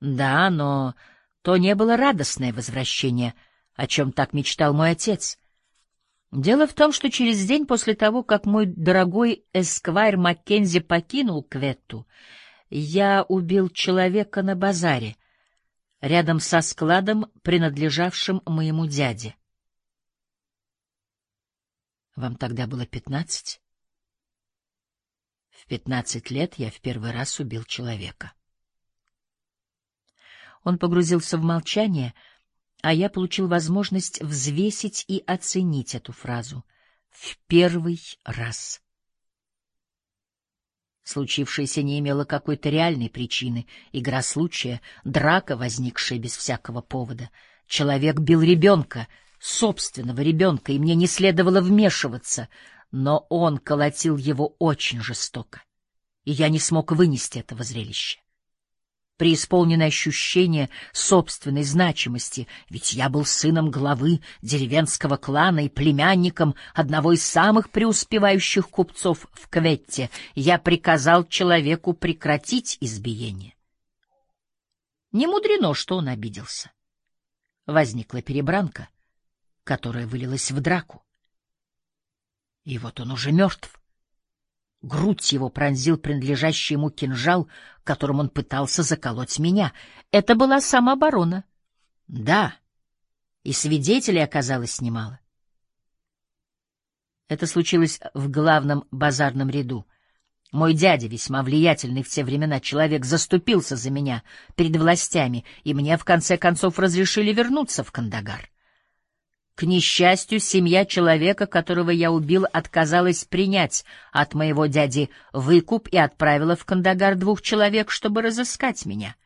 Да, но то не было радостное возвращение, о чем так мечтал мой отец. Дело в том, что через день после того, как мой дорогой эсквайр Маккензи покинул Кветту, я убил человека на базаре, рядом со складом, принадлежавшим моему дяде. Вам тогда было пятнадцать? В пятнадцать лет я в первый раз убил человека. Он погрузился в молчание, а я получил возможность взвесить и оценить эту фразу в первый раз. Случившееся не имело какой-то реальной причины, игра случая, драка, возникшая без всякого повода. Человек бил ребенка, собственного ребенка, и мне не следовало вмешиваться, но он колотил его очень жестоко, и я не смог вынести этого зрелища преисполненное ощущение собственной значимости, ведь я был сыном главы деревенского клана и племянником одного из самых преуспевающих купцов в Кветте. Я приказал человеку прекратить избиение. Не мудрено, что он обиделся. Возникла перебранка, которая вылилась в драку. И вот он уже мертв. Грудь его пронзил принадлежащий ему кинжал, которым он пытался заколоть меня. Это была самооборона. Да, и свидетелей оказалось немало. Это случилось в главном базарном ряду. Мой дядя, весьма влиятельный в те времена человек, заступился за меня перед властями, и мне в конце концов разрешили вернуться в Кандагар. К несчастью, семья человека, которого я убил, отказалась принять от моего дяди выкуп и отправила в Кандагар двух человек, чтобы разыскать меня.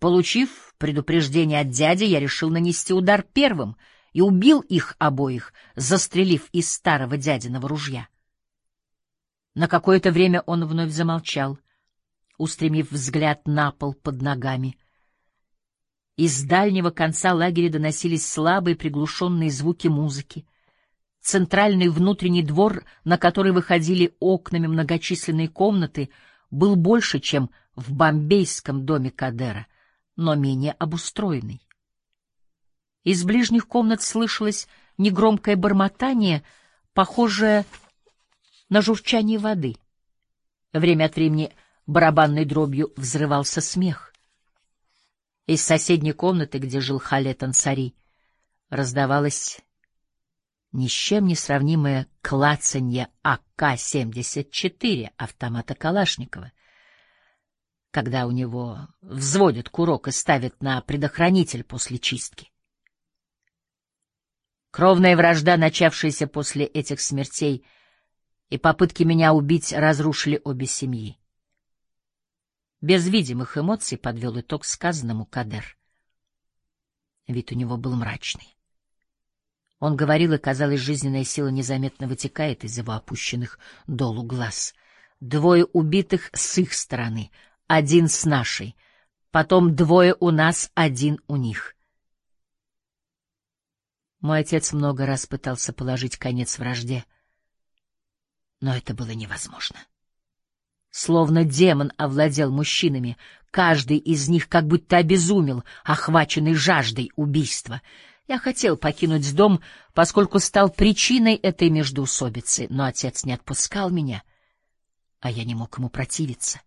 Получив предупреждение от дяди, я решил нанести удар первым и убил их обоих, застрелив из старого дядиного ружья. На какое-то время он вновь замолчал, устремив взгляд на пол под ногами — из дальнего конца лагеря доносились слабые приглушенные звуки музыки. Центральный внутренний двор, на который выходили окнами многочисленные комнаты, был больше, чем в бомбейском доме Кадера, но менее обустроенный. Из ближних комнат слышалось негромкое бормотание, похожее на журчание воды. Время от времени барабанной дробью взрывался смех. Из соседней комнаты, где жил Халет Ансари, раздавалось ни с чем не сравнимое клацанье АК-74 автомата Калашникова, когда у него взводят курок и ставят на предохранитель после чистки. Кровная вражда, начавшаяся после этих смертей, и попытки меня убить разрушили обе семьи. Без видимых эмоций подвел итог сказанному Кадер. Вид у него был мрачный. Он говорил, и, казалось, жизненная сила незаметно вытекает из его опущенных долу глаз. Двое убитых с их стороны, один с нашей, потом двое у нас, один у них. Мой отец много раз пытался положить конец вражде, но это было невозможно. Словно демон овладел мужчинами, каждый из них как будто обезумел, охваченный жаждой убийства. Я хотел покинуть дом, поскольку стал причиной этой междоусобицы, но отец не отпускал меня, а я не мог ему противиться.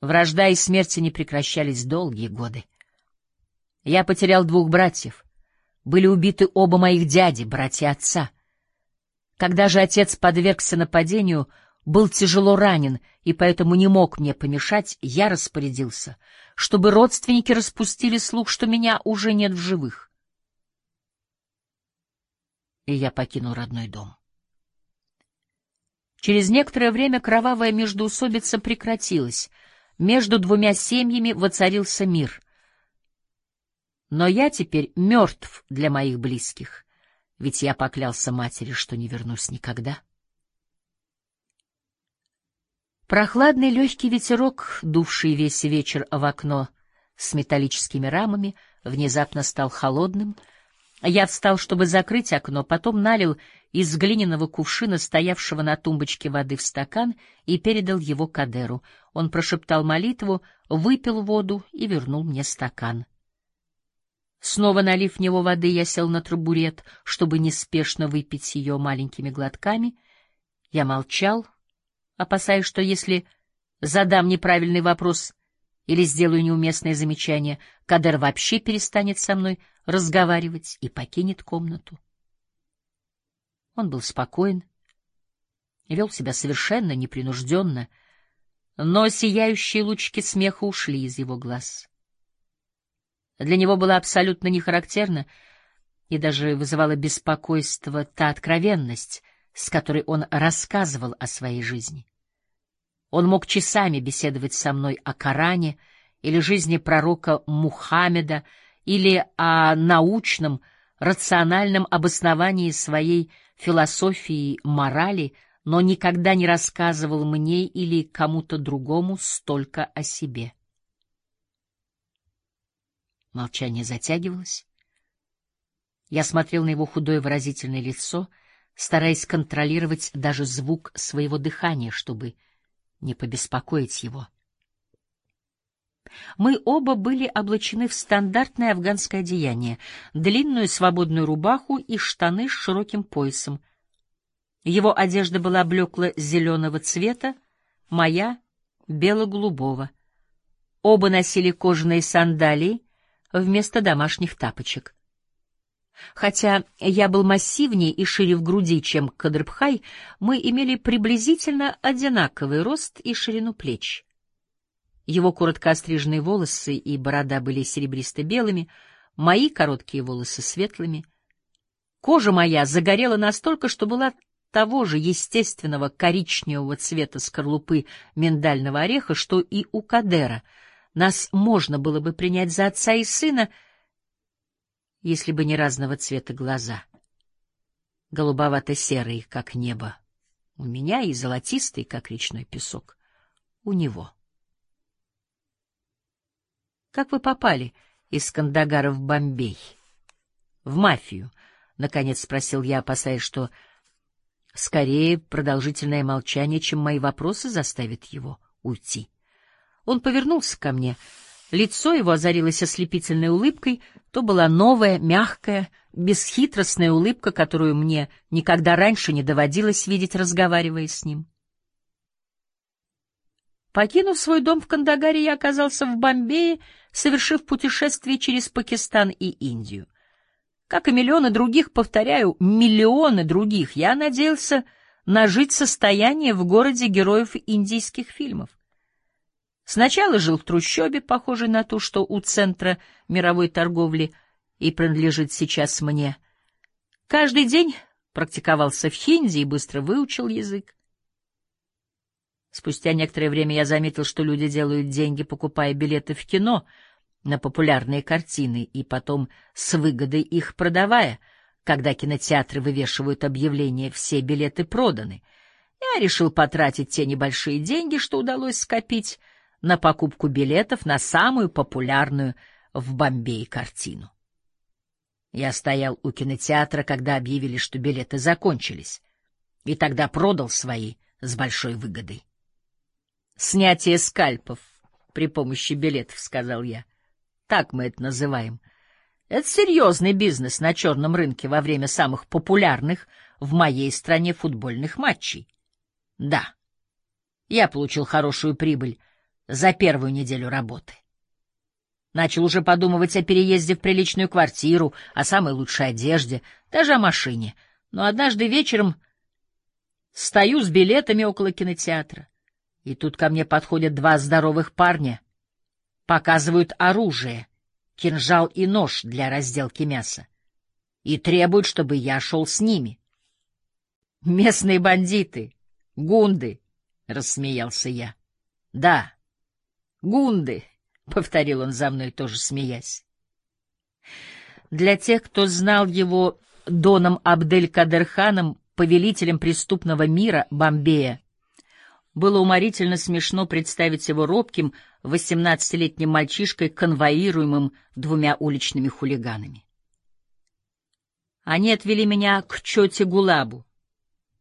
Вражда и смерти не прекращались долгие годы. Я потерял двух братьев. Были убиты оба моих дяди, братья отца. Когда же отец подвергся нападению, был тяжело ранен и поэтому не мог мне помешать, я распорядился, чтобы родственники распустили слух, что меня уже нет в живых. И я покинул родной дом. Через некоторое время кровавая междоусобица прекратилась, между двумя семьями воцарился мир. Но я теперь мертв для моих близких, ведь я поклялся матери, что не вернусь никогда. Прохладный легкий ветерок, дувший весь вечер в окно с металлическими рамами, внезапно стал холодным, Я встал, чтобы закрыть окно, потом налил из глиняного кувшина, стоявшего на тумбочке воды, в стакан и передал его Кадеру. Он прошептал молитву, выпил воду и вернул мне стакан. Снова налив в него воды, я сел на табурет, чтобы неспешно выпить ее маленькими глотками. Я молчал, опасаясь, что если задам неправильный вопрос или сделаю неуместное замечание, Кадер вообще перестанет со мной разговаривать и покинет комнату. Он был спокоен, вел себя совершенно непринужденно, но сияющие лучики смеха ушли из его глаз. Для него было абсолютно нехарактерно и даже вызывало беспокойство та откровенность, с которой он рассказывал о своей жизни. Он мог часами беседовать со мной о Коране или жизни пророка Мухаммеда или о научном, рациональном обосновании своей философии морали, но никогда не рассказывал мне или кому-то другому столько о себе. Молчание затягивалось. Я смотрел на его худое выразительное лицо, стараясь контролировать даже звук своего дыхания, чтобы не побеспокоить его. Мы оба были облачены в стандартное афганское одеяние, длинную свободную рубаху и штаны с широким поясом. Его одежда была блекло-зеленого цвета, моя — бело-голубого. Оба носили кожаные сандалии вместо домашних тапочек. Хотя я был массивнее и шире в груди, чем Кадрбхай, мы имели приблизительно одинаковый рост и ширину плеч. Его коротко остриженные волосы и борода были серебристо-белыми, мои короткие волосы светлыми. Кожа моя загорела настолько, что была того же естественного коричневого цвета скорлупы миндального ореха, что и у Кадера. Нас можно было бы принять за отца и сына, если бы не разного цвета глаза. Голубовато-серые, как небо, у меня и золотистые, как речной песок, у него. Как вы попали из Кандагара в Бомбей? В мафию, наконец спросил я, опасаясь, что скорее продолжительное молчание, чем мои вопросы заставит его уйти. Он повернулся ко мне. Лицо его озарилось ослепительной улыбкой, то была новая, мягкая, бесхитростная улыбка, которую мне никогда раньше не доводилось видеть, разговаривая с ним. Покинув свой дом в Кандагаре, я оказался в Бомбее, совершив путешествие через Пакистан и Индию. Как и миллионы других, повторяю, миллионы других, я надеялся нажить состояние в городе героев индийских фильмов. Сначала жил в трущобе, похожей на ту, что у центра мировой торговли и принадлежит сейчас мне. Каждый день практиковался в хинди и быстро выучил язык. Спустя некоторое время я заметил, что люди делают деньги, покупая билеты в кино на популярные картины и потом с выгодой их продавая. Когда кинотеатры вывешивают объявление «все билеты проданы», я решил потратить те небольшие деньги, что удалось скопить, на покупку билетов на самую популярную в Бомбее картину. Я стоял у кинотеатра, когда объявили, что билеты закончились, и тогда продал свои с большой выгодой. Снятие скальпов при помощи билетов, — сказал я. Так мы это называем. Это серьезный бизнес на черном рынке во время самых популярных в моей стране футбольных матчей. Да, я получил хорошую прибыль за первую неделю работы. Начал уже подумывать о переезде в приличную квартиру, о самой лучшей одежде, даже о машине. Но однажды вечером стою с билетами около кинотеатра. И тут ко мне подходят два здоровых парня, показывают оружие, кинжал и нож для разделки мяса, и требуют, чтобы я шел с ними. Местные бандиты, гунды, — рассмеялся я. — Да, гунды, — повторил он за мной, тоже смеясь. Для тех, кто знал его Доном Абдель-Кадерханом, повелителем преступного мира Бомбея, было уморительно смешно представить его робким, восемнадцатилетним мальчишкой, конвоируемым двумя уличными хулиганами. Они отвели меня к чете Гулабу,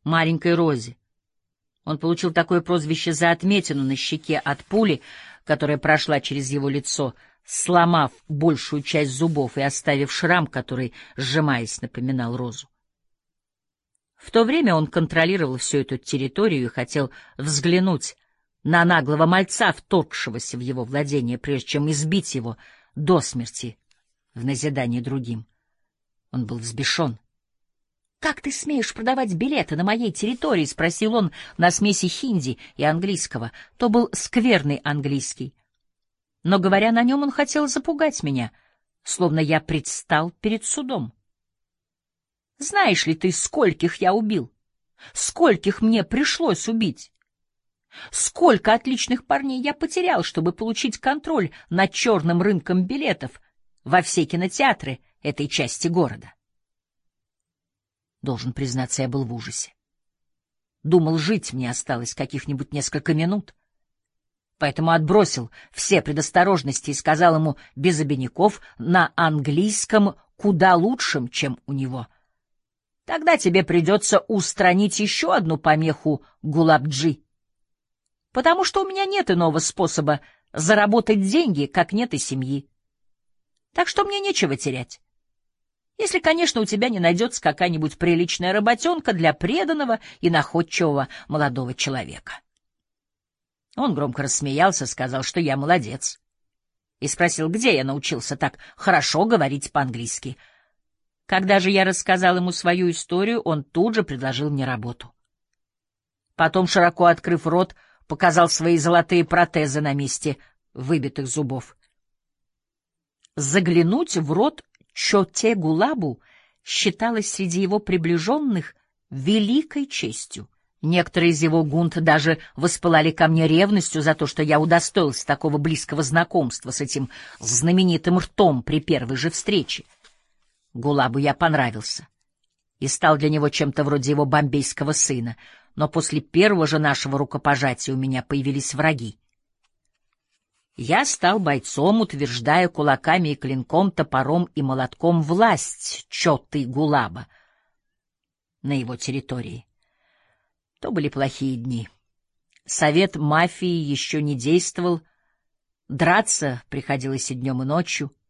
маленькой Розе. Он получил такое прозвище за отметину на щеке от пули, которая прошла через его лицо, сломав большую часть зубов и оставив шрам, который, сжимаясь, напоминал розу. В то время он контролировал всю эту территорию и хотел взглянуть на наглого мальца, вторгшегося в его владение, прежде чем избить его до смерти в назидание другим. Он был взбешен. «Как ты смеешь продавать билеты на моей территории?» — спросил он на смеси хинди и английского. То был скверный английский. Но, говоря на нем, он хотел запугать меня, словно я предстал перед судом. Знаешь ли ты, скольких я убил? Скольких мне пришлось убить? Сколько отличных парней я потерял, чтобы получить контроль над черным рынком билетов во все кинотеатры этой части города? Должен признаться, я был в ужасе. Думал, жить мне осталось каких-нибудь несколько минут. Поэтому отбросил все предосторожности и сказал ему без обиняков на английском куда лучшим, чем у него — Тогда тебе придется устранить еще одну помеху Гулабджи. Потому что у меня нет иного способа заработать деньги, как нет и семьи. Так что мне нечего терять. Если, конечно, у тебя не найдется какая-нибудь приличная работенка для преданного и находчивого молодого человека. Он громко рассмеялся, сказал, что я молодец. И спросил, где я научился так хорошо говорить по-английски — когда же я рассказал ему свою историю, он тут же предложил мне работу. Потом, широко открыв рот, показал свои золотые протезы на месте выбитых зубов. Заглянуть в рот Чоте Гулабу считалось среди его приближенных великой честью. Некоторые из его гунт даже воспылали ко мне ревностью за то, что я удостоился такого близкого знакомства с этим знаменитым ртом при первой же встрече. Гулабу я понравился и стал для него чем-то вроде его бомбейского сына, но после первого же нашего рукопожатия у меня появились враги. Я стал бойцом, утверждая кулаками и клинком, топором и молотком власть Чоты Гулаба на его территории. То были плохие дни. Совет мафии еще не действовал, драться приходилось и днем, и ночью —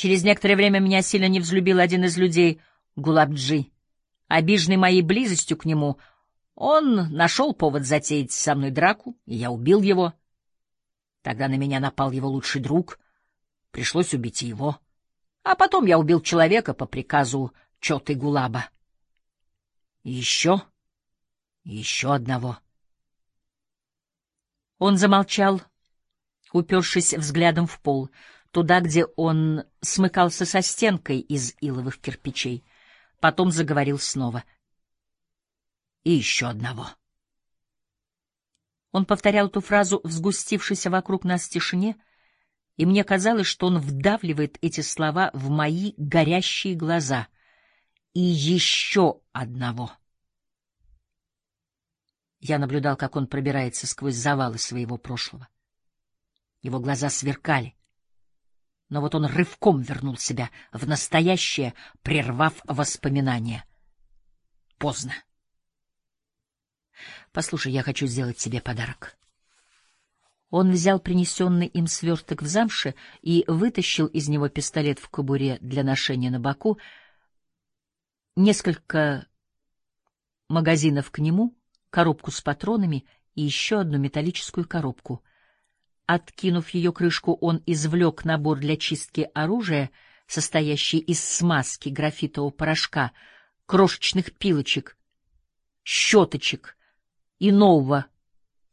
Через некоторое время меня сильно не взлюбил один из людей, Гулабджи. Обиженный моей близостью к нему, он нашел повод затеять со мной драку, и я убил его. Тогда на меня напал его лучший друг. Пришлось убить его. А потом я убил человека по приказу Чоты Гулаба. Еще, еще одного. Он замолчал, упершись взглядом в пол — туда, где он смыкался со стенкой из иловых кирпичей. Потом заговорил снова. И еще одного. Он повторял эту фразу в сгустившейся вокруг нас тишине, и мне казалось, что он вдавливает эти слова в мои горящие глаза. И еще одного. Я наблюдал, как он пробирается сквозь завалы своего прошлого. Его глаза сверкали но вот он рывком вернул себя в настоящее, прервав воспоминания. Поздно. Послушай, я хочу сделать тебе подарок. Он взял принесенный им сверток в замше и вытащил из него пистолет в кобуре для ношения на боку, несколько магазинов к нему, коробку с патронами и еще одну металлическую коробку — Откинув ее крышку, он извлек набор для чистки оружия, состоящий из смазки графитового порошка, крошечных пилочек, щеточек и нового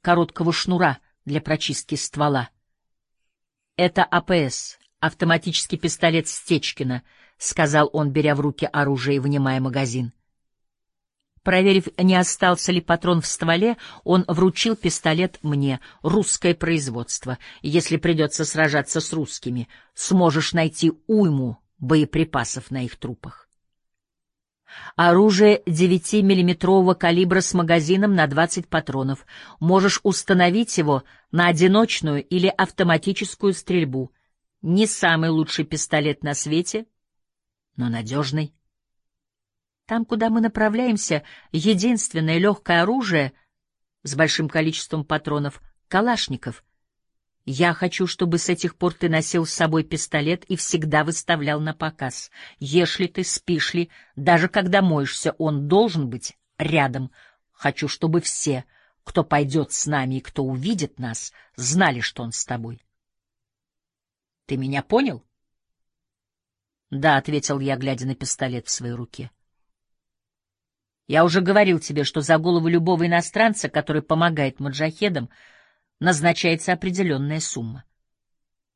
короткого шнура для прочистки ствола. «Это АПС, автоматический пистолет Стечкина», — сказал он, беря в руки оружие и вынимая магазин. Проверив, не остался ли патрон в стволе, он вручил пистолет мне. Русское производство. Если придется сражаться с русскими, сможешь найти уйму боеприпасов на их трупах. Оружие 9-миллиметрового калибра с магазином на 20 патронов. Можешь установить его на одиночную или автоматическую стрельбу. Не самый лучший пистолет на свете, но надежный. Там, куда мы направляемся, единственное легкое оружие с большим количеством патронов — калашников. Я хочу, чтобы с этих пор ты носил с собой пистолет и всегда выставлял на показ. Ешь ли ты, спишь ли, даже когда моешься, он должен быть рядом. Хочу, чтобы все, кто пойдет с нами и кто увидит нас, знали, что он с тобой. Ты меня понял? — Да, — ответил я, глядя на пистолет в своей руке. — Я уже говорил тебе, что за голову любого иностранца, который помогает маджахедам, — назначается определенная сумма.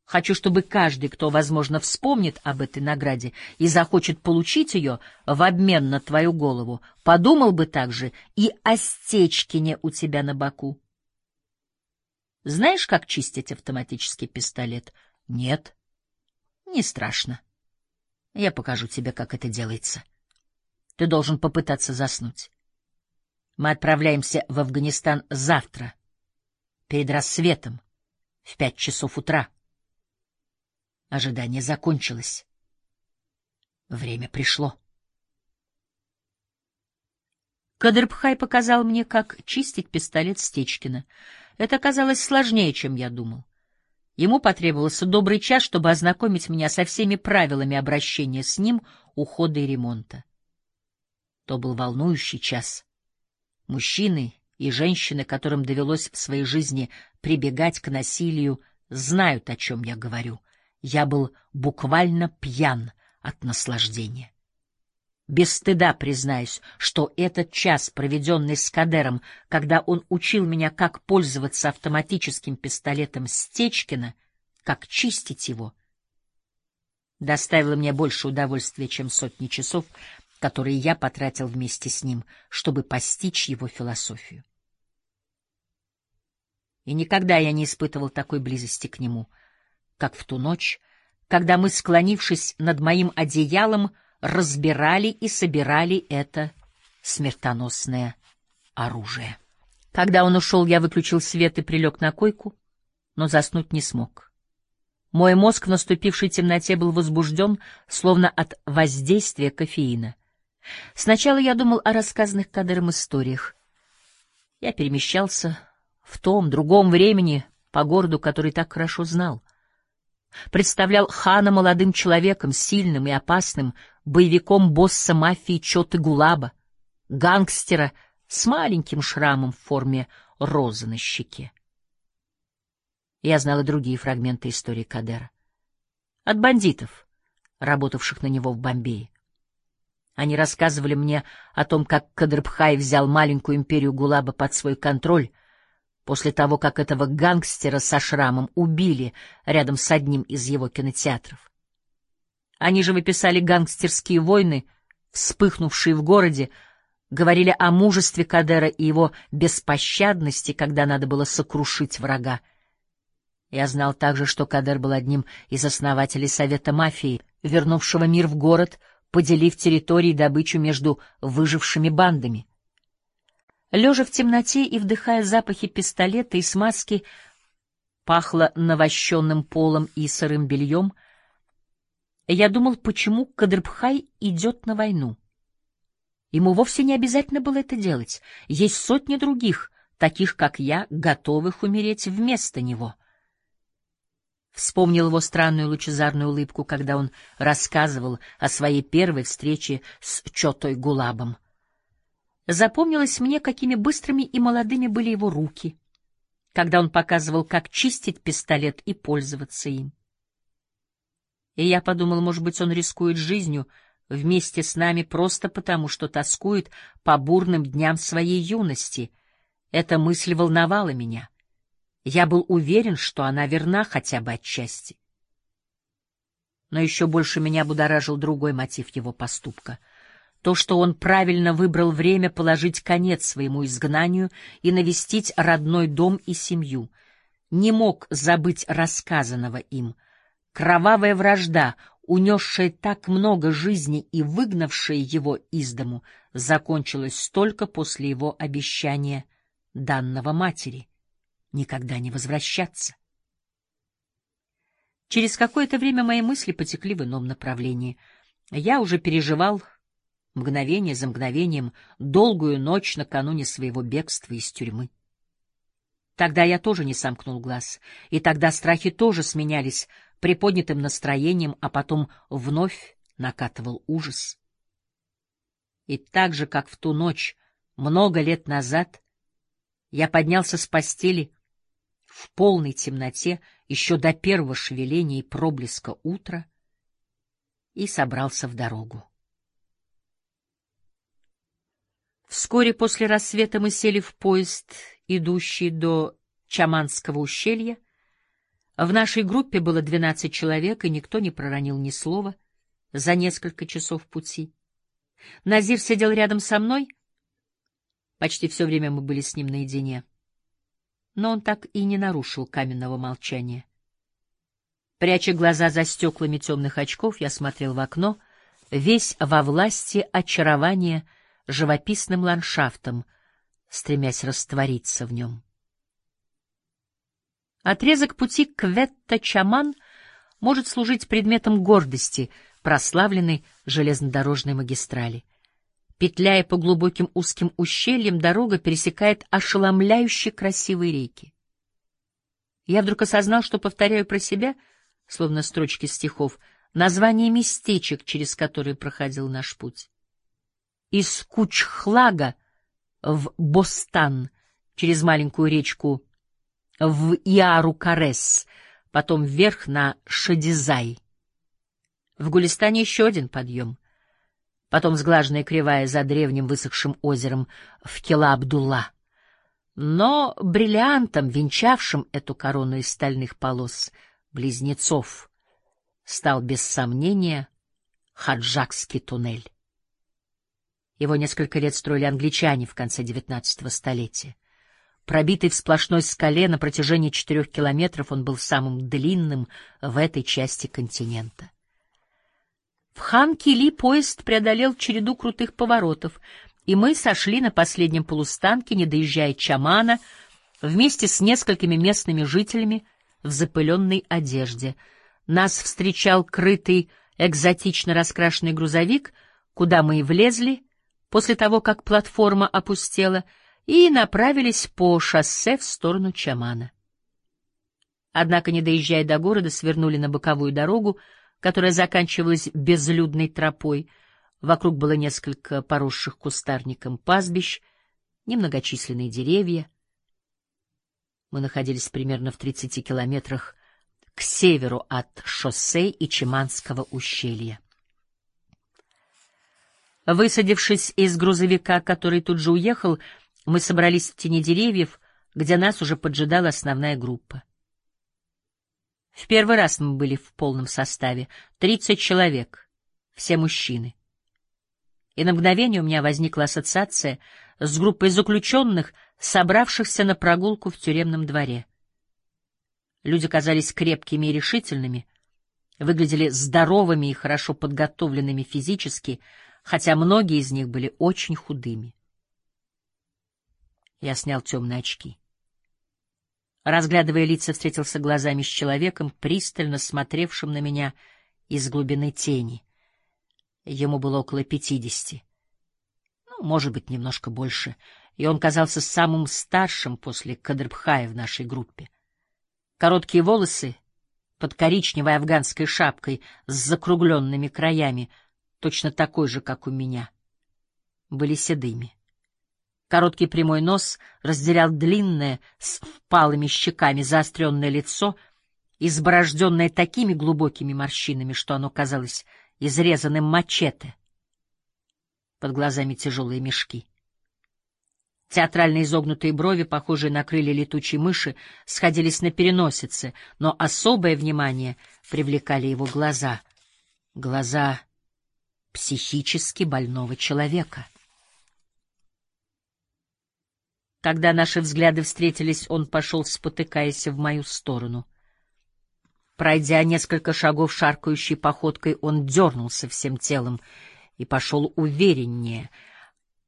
Хочу, чтобы каждый, кто, возможно, вспомнит об этой награде и захочет получить ее в обмен на твою голову, подумал бы также и о стечкине у тебя на боку. Знаешь, как чистить автоматический пистолет? Нет. Не страшно. Я покажу тебе, как это делается. Ты должен попытаться заснуть. Мы отправляемся в Афганистан завтра — перед рассветом, в пять часов утра. Ожидание закончилось. Время пришло. Кадрбхай показал мне, как чистить пистолет Стечкина. Это оказалось сложнее, чем я думал. Ему потребовался добрый час, чтобы ознакомить меня со всеми правилами обращения с ним, ухода и ремонта. То был волнующий час. Мужчины и женщины, которым довелось в своей жизни прибегать к насилию, знают, о чем я говорю. Я был буквально пьян от наслаждения. Без стыда признаюсь, что этот час, проведенный с Кадером, когда он учил меня, как пользоваться автоматическим пистолетом Стечкина, как чистить его, доставило мне больше удовольствия, чем сотни часов, которые я потратил вместе с ним, чтобы постичь его философию и никогда я не испытывал такой близости к нему, как в ту ночь, когда мы, склонившись над моим одеялом, разбирали и собирали это смертоносное оружие. Когда он ушел, я выключил свет и прилег на койку, но заснуть не смог. Мой мозг в наступившей темноте был возбужден, словно от воздействия кофеина. Сначала я думал о рассказанных Кадыром историях. Я перемещался в том другом времени по городу, который так хорошо знал. Представлял хана молодым человеком, сильным и опасным, боевиком босса мафии Чоты Гулаба, гангстера с маленьким шрамом в форме розы на щеке. Я знал и другие фрагменты истории Кадера. От бандитов, работавших на него в Бомбее. Они рассказывали мне о том, как Кадрбхай взял маленькую империю Гулаба под свой контроль, после того, как этого гангстера со шрамом убили рядом с одним из его кинотеатров. Они же выписали гангстерские войны, вспыхнувшие в городе, говорили о мужестве Кадера и его беспощадности, когда надо было сокрушить врага. Я знал также, что Кадер был одним из основателей Совета мафии, вернувшего мир в город, поделив территории добычу между выжившими бандами. Лежа в темноте и вдыхая запахи пистолета и смазки, пахло навощенным полом и сырым бельем, я думал, почему Кадрбхай идет на войну. Ему вовсе не обязательно было это делать. Есть сотни других, таких как я, готовых умереть вместо него. Вспомнил его странную лучезарную улыбку, когда он рассказывал о своей первой встрече с Чотой Гулабом. Запомнилось мне, какими быстрыми и молодыми были его руки, когда он показывал, как чистить пистолет и пользоваться им. И я подумал, может быть, он рискует жизнью вместе с нами просто потому, что тоскует по бурным дням своей юности. Эта мысль волновала меня. Я был уверен, что она верна хотя бы отчасти. Но еще больше меня будоражил другой мотив его поступка — то, что он правильно выбрал время положить конец своему изгнанию и навестить родной дом и семью. Не мог забыть рассказанного им. Кровавая вражда, унесшая так много жизни и выгнавшая его из дому, закончилась только после его обещания данного матери — никогда не возвращаться. Через какое-то время мои мысли потекли в ином направлении. Я уже переживал мгновение за мгновением, долгую ночь накануне своего бегства из тюрьмы. Тогда я тоже не сомкнул глаз, и тогда страхи тоже сменялись приподнятым настроением, а потом вновь накатывал ужас. И так же, как в ту ночь, много лет назад, я поднялся с постели в полной темноте еще до первого шевеления и проблеска утра и собрался в дорогу. Вскоре после рассвета мы сели в поезд, идущий до Чаманского ущелья. В нашей группе было двенадцать человек, и никто не проронил ни слова за несколько часов пути. Назир сидел рядом со мной. Почти все время мы были с ним наедине. Но он так и не нарушил каменного молчания. Пряча глаза за стеклами темных очков, я смотрел в окно, весь во власти очарования — живописным ландшафтом, стремясь раствориться в нем. Отрезок пути к Ветта-Чаман может служить предметом гордости прославленной железнодорожной магистрали. Петляя по глубоким узким ущельям, дорога пересекает ошеломляюще красивые реки. Я вдруг осознал, что повторяю про себя, словно строчки стихов, название местечек, через которые проходил наш путь из Кучхлага в Бостан через маленькую речку в Иару-Карес, потом вверх на Шадизай. В Гулистане еще один подъем. Потом сглаженная кривая за древним высохшим озером в Кела-Абдулла. Но бриллиантом, венчавшим эту корону из стальных полос, близнецов, стал без сомнения Хаджакский туннель. Его несколько лет строили англичане в конце XIX столетия. Пробитый в сплошной скале на протяжении четырех километров, он был самым длинным в этой части континента. В Хан-Кили поезд преодолел череду крутых поворотов, и мы сошли на последнем полустанке, не доезжая Чамана, вместе с несколькими местными жителями в запыленной одежде. Нас встречал крытый, экзотично раскрашенный грузовик, куда мы и влезли — после того, как платформа опустела, и направились по шоссе в сторону Чамана. Однако, не доезжая до города, свернули на боковую дорогу, которая заканчивалась безлюдной тропой. Вокруг было несколько поросших кустарником пастбищ, немногочисленные деревья. Мы находились примерно в 30 километрах к северу от шоссе и Чеманского ущелья. Высадившись из грузовика, который тут же уехал, мы собрались в тени деревьев, где нас уже поджидала основная группа. В первый раз мы были в полном составе, тридцать человек, все мужчины. И на мгновение у меня возникла ассоциация с группой заключенных, собравшихся на прогулку в тюремном дворе. Люди казались крепкими и решительными, выглядели здоровыми и хорошо подготовленными физически, хотя многие из них были очень худыми. Я снял темные очки. Разглядывая лица, встретился глазами с человеком, пристально смотревшим на меня из глубины тени. Ему было около пятидесяти, ну, может быть, немножко больше, и он казался самым старшим после Кадрбхая в нашей группе. Короткие волосы под коричневой афганской шапкой с закругленными краями — точно такой же, как у меня, были седыми. Короткий прямой нос разделял длинное, с впалыми щеками заостренное лицо, изборожденное такими глубокими морщинами, что оно казалось изрезанным мачете. Под глазами тяжелые мешки. Театрально изогнутые брови, похожие на крылья летучей мыши, сходились на переносице, но особое внимание привлекали его глаза. Глаза психически больного человека. Когда наши взгляды встретились, он пошел, спотыкаясь в мою сторону. Пройдя несколько шагов шаркающей походкой, он дернулся всем телом и пошел увереннее,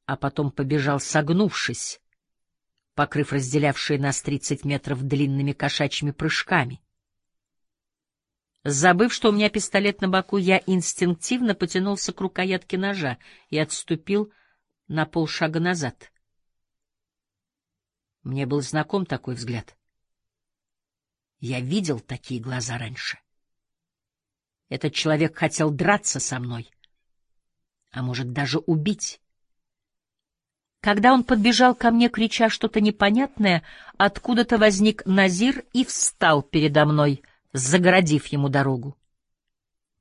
а потом побежал согнувшись, покрыв разделявшие нас тридцать метров длинными кошачьими прыжками. Забыв, что у меня пистолет на боку, я инстинктивно потянулся к рукоятке ножа и отступил на полшага назад. Мне был знаком такой взгляд. Я видел такие глаза раньше. Этот человек хотел драться со мной, а может даже убить. Когда он подбежал ко мне, крича что-то непонятное, откуда-то возник Назир и встал передо мной, загородив ему дорогу.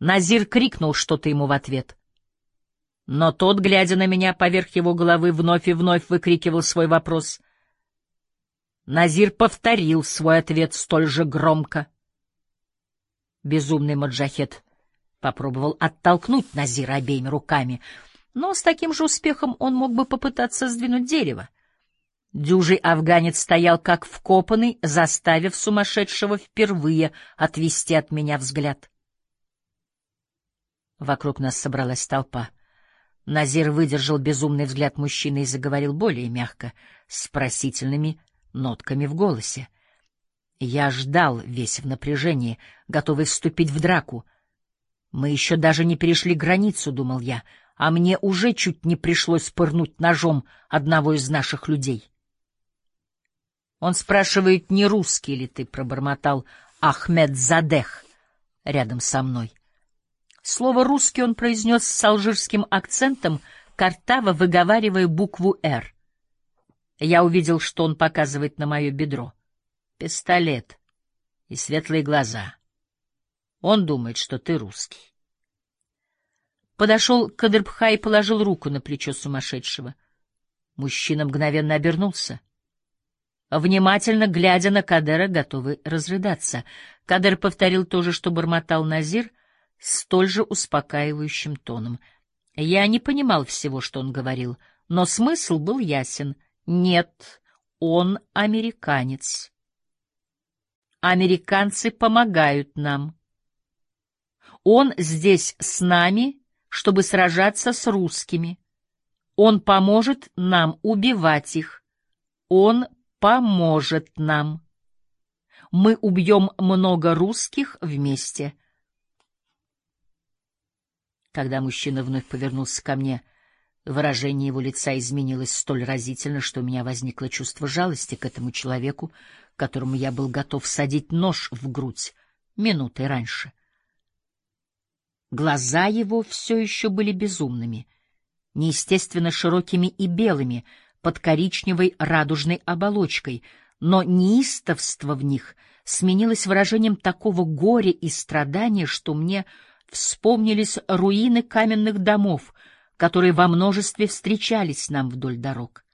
Назир крикнул что-то ему в ответ. Но тот, глядя на меня поверх его головы, вновь и вновь выкрикивал свой вопрос. Назир повторил свой ответ столь же громко. Безумный маджахет попробовал оттолкнуть Назира обеими руками — но с таким же успехом он мог бы попытаться сдвинуть дерево. Дюжий афганец стоял как вкопанный, заставив сумасшедшего впервые отвести от меня взгляд. Вокруг нас собралась толпа. Назир выдержал безумный взгляд мужчины и заговорил более мягко, с просительными нотками в голосе. Я ждал, весь в напряжении, готовый вступить в драку. Мы еще даже не перешли границу, — думал я, — а мне уже чуть не пришлось пырнуть ножом одного из наших людей. Он спрашивает, не русский ли ты, — пробормотал Ахмед Задех рядом со мной. Слово «русский» он произнес с алжирским акцентом, картаво выговаривая букву «Р». Я увидел, что он показывает на мое бедро. Пистолет и светлые глаза. Он думает, что ты русский. Подошел к Кадрбха и положил руку на плечо сумасшедшего. Мужчина мгновенно обернулся. Внимательно глядя на Кадера, готовый разрыдаться. Кадер повторил то же, что бормотал Назир, столь же успокаивающим тоном. Я не понимал всего, что он говорил, но смысл был ясен. Нет, он американец. Американцы помогают нам. Он здесь с нами чтобы сражаться с русскими. Он поможет нам убивать их. Он поможет нам. Мы убьем много русских вместе. Когда мужчина вновь повернулся ко мне, выражение его лица изменилось столь разительно, что у меня возникло чувство жалости к этому человеку, которому я был готов садить нож в грудь минутой раньше. — Глаза его все еще были безумными, неестественно широкими и белыми, под коричневой радужной оболочкой, но неистовство в них сменилось выражением такого горя и страдания, что мне вспомнились руины каменных домов, которые во множестве встречались нам вдоль дорог.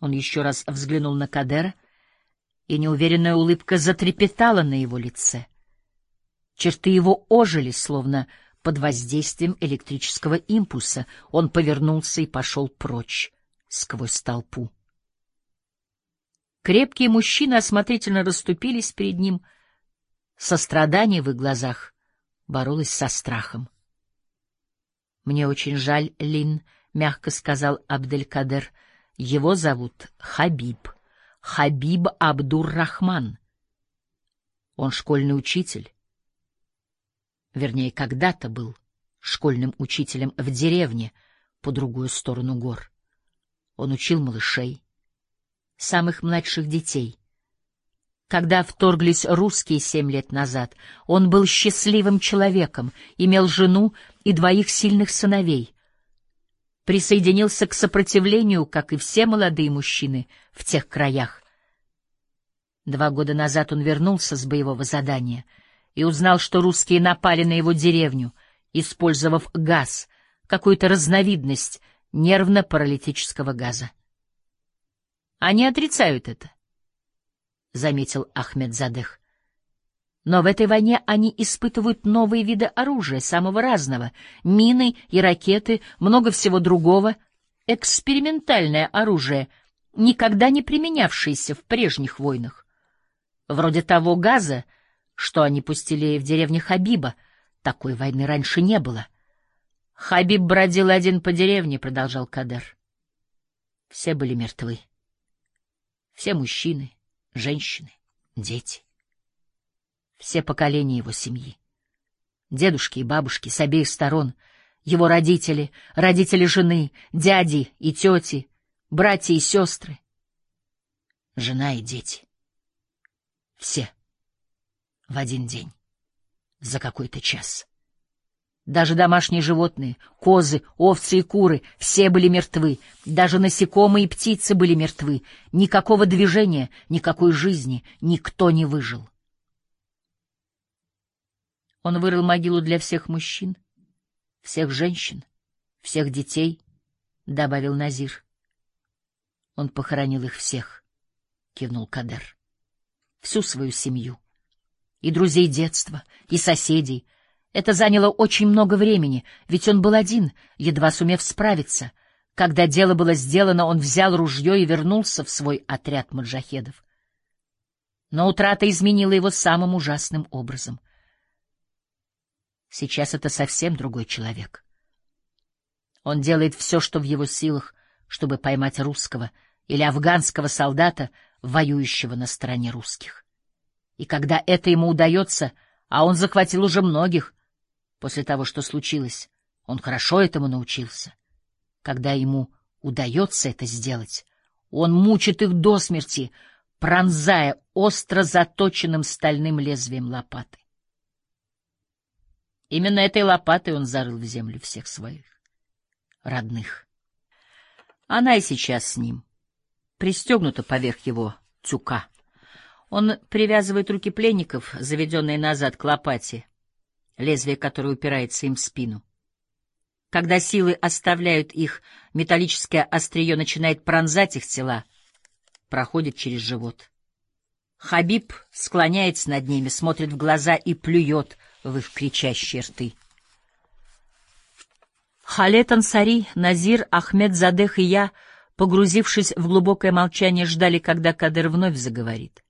Он еще раз взглянул на Кадера, и неуверенная улыбка затрепетала на его лице — Черты его ожили, словно под воздействием электрического импульса. Он повернулся и пошел прочь сквозь толпу. Крепкие мужчины осмотрительно расступились перед ним. Сострадание в их глазах боролось со страхом. — Мне очень жаль, Лин, — мягко сказал Абделькадер. — Его зовут Хабиб. Хабиб Абдур-Рахман. Он школьный учитель вернее, когда-то был школьным учителем в деревне по другую сторону гор. Он учил малышей, самых младших детей. Когда вторглись русские семь лет назад, он был счастливым человеком, имел жену и двоих сильных сыновей. Присоединился к сопротивлению, как и все молодые мужчины в тех краях. Два года назад он вернулся с боевого задания — и узнал, что русские напали на его деревню, использовав газ, какую-то разновидность нервно-паралитического газа. Они отрицают это, — заметил Ахмед Задех. Но в этой войне они испытывают новые виды оружия, самого разного — мины и ракеты, много всего другого, экспериментальное оружие, никогда не применявшееся в прежних войнах. Вроде того газа, что они пустили в деревне Хабиба. Такой войны раньше не было. Хабиб бродил один по деревне, продолжал Кадер. Все были мертвы. Все мужчины, женщины, дети. все поколения его семьи. Дедушки и бабушки с обеих сторон, его родители, родители жены, дяди и тети, братья и сестры, жена и дети. Все в один день, за какой-то час. Даже домашние животные, козы, овцы и куры, все были мертвы. Даже насекомые и птицы были мертвы. Никакого движения, никакой жизни, никто не выжил. Он вырыл могилу для всех мужчин, всех женщин, всех детей, — добавил Назир. Он похоронил их всех, — кивнул Кадер. Всю свою семью. И друзей детства, и соседей — это заняло очень много времени, ведь он был один, едва сумев справиться. Когда дело было сделано, он взял ружье и вернулся в свой отряд маджахедов. Но утрата изменила его самым ужасным образом. Сейчас это совсем другой человек. Он делает все, что в его силах, чтобы поймать русского или афганского солдата, воюющего на стороне русских. И когда это ему удается, а он захватил уже многих, после того, что случилось. Он хорошо этому научился. Когда ему удается это сделать, он мучит их до смерти, пронзая остро заточенным стальным лезвием лопаты. Именно этой лопатой он зарыл в землю всех своих родных. Она и сейчас с ним, пристегнута поверх его тюка. Он привязывает руки пленников, заведенные назад к лопате, лезвие которой упирается им в спину. Когда силы оставляют их, металлическое острие начинает пронзать их тела, проходит через живот. Хабиб склоняется над ними, смотрит в глаза и плюет в их кричащие рты. Халет Ансари, Назир, Ахмед Задех и я, погрузившись в глубокое молчание, ждали, когда Кадыр вновь заговорит.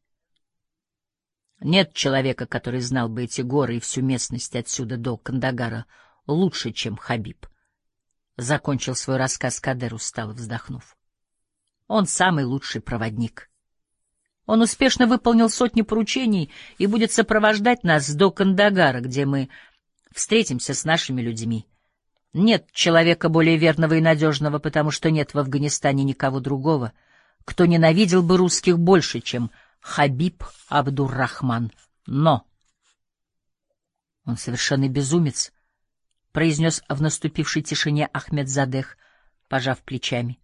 Нет человека, который знал бы эти горы и всю местность отсюда до Кандагара лучше, чем Хабиб. Закончил свой рассказ Кадер, устало вздохнув. Он самый лучший проводник. Он успешно выполнил сотни поручений и будет сопровождать нас до Кандагара, где мы встретимся с нашими людьми. Нет человека более верного и надежного, потому что нет в Афганистане никого другого, кто ненавидел бы русских больше, чем Хабиб Абдуррахман. Но... Он совершенный безумец, — произнес в наступившей тишине Ахмед Задех, пожав плечами.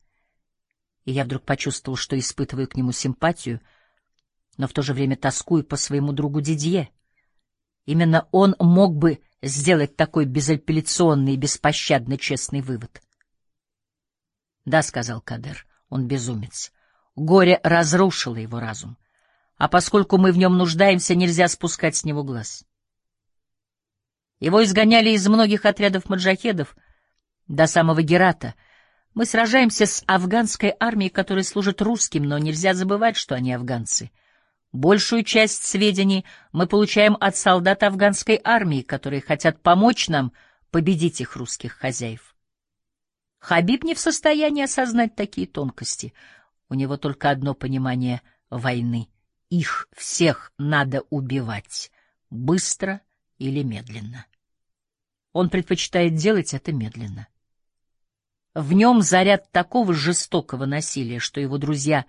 И я вдруг почувствовал, что испытываю к нему симпатию, но в то же время тоскую по своему другу Дидье. Именно он мог бы сделать такой безапелляционный и беспощадно честный вывод. — Да, — сказал Кадер, — он безумец. Горе разрушило его разум а поскольку мы в нем нуждаемся, нельзя спускать с него глаз. Его изгоняли из многих отрядов маджахедов до самого Герата. Мы сражаемся с афганской армией, которая служит русским, но нельзя забывать, что они афганцы. Большую часть сведений мы получаем от солдат афганской армии, которые хотят помочь нам победить их русских хозяев. Хабиб не в состоянии осознать такие тонкости. У него только одно понимание войны — их всех надо убивать, быстро или медленно. Он предпочитает делать это медленно. В нем заряд такого жестокого насилия, что его друзья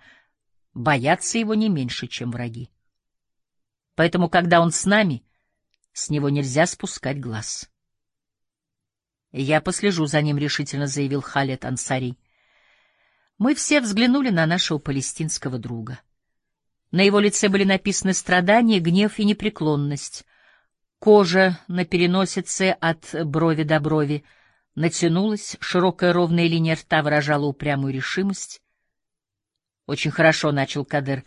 боятся его не меньше, чем враги. Поэтому, когда он с нами, с него нельзя спускать глаз. «Я послежу за ним», — решительно заявил Халет Ансари. Мы все взглянули на нашего палестинского друга — на его лице были написаны страдания, гнев и непреклонность. Кожа на переносице от брови до брови натянулась, широкая ровная линия рта выражала упрямую решимость. Очень хорошо начал Кадыр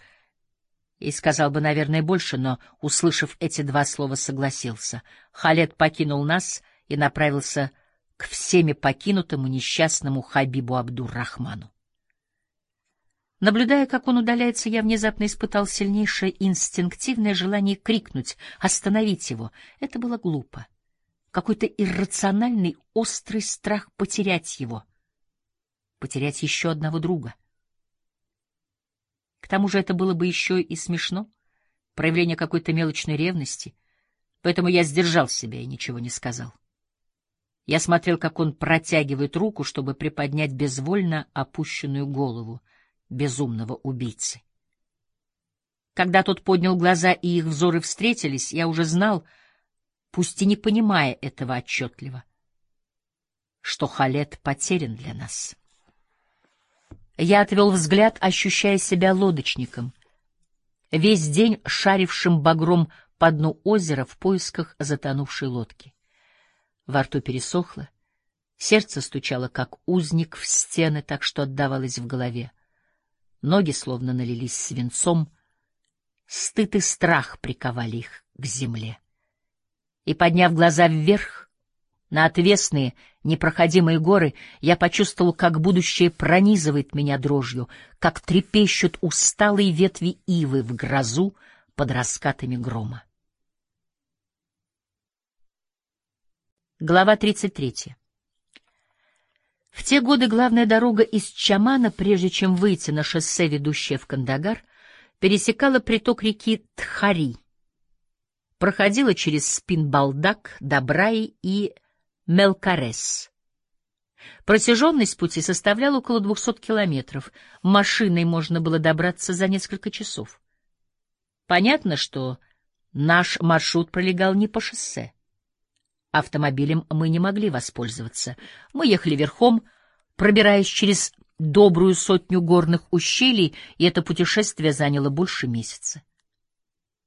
и сказал бы, наверное, больше, но, услышав эти два слова, согласился. Халет покинул нас и направился к всеми покинутому несчастному Хабибу Абдур-Рахману. Наблюдая, как он удаляется, я внезапно испытал сильнейшее инстинктивное желание крикнуть, остановить его. Это было глупо. Какой-то иррациональный, острый страх потерять его. Потерять еще одного друга. К тому же это было бы еще и смешно. Проявление какой-то мелочной ревности — Поэтому я сдержал себя и ничего не сказал. Я смотрел, как он протягивает руку, чтобы приподнять безвольно опущенную голову безумного убийцы. Когда тот поднял глаза и их взоры встретились, я уже знал, пусть и не понимая этого отчетливо, что Халет потерян для нас. Я отвел взгляд, ощущая себя лодочником, весь день шарившим багром по дну озера в поисках затонувшей лодки. Во рту пересохло, сердце стучало, как узник в стены, так что отдавалось в голове. Ноги словно налились свинцом, стыд и страх приковали их к земле. И, подняв глаза вверх, на отвесные, непроходимые горы, я почувствовал, как будущее пронизывает меня дрожью, как трепещут усталые ветви ивы в грозу под раскатами грома. Глава 33. В те годы главная дорога из Чамана, прежде чем выйти на шоссе, ведущее в Кандагар, пересекала приток реки Тхари, проходила через Спинбалдак, Добраи и Мелкарес. Протяженность пути составляла около 200 километров. Машиной можно было добраться за несколько часов. Понятно, что наш маршрут пролегал не по шоссе. Автомобилем мы не могли воспользоваться. Мы ехали верхом, пробираясь через добрую сотню горных ущелий, и это путешествие заняло больше месяца.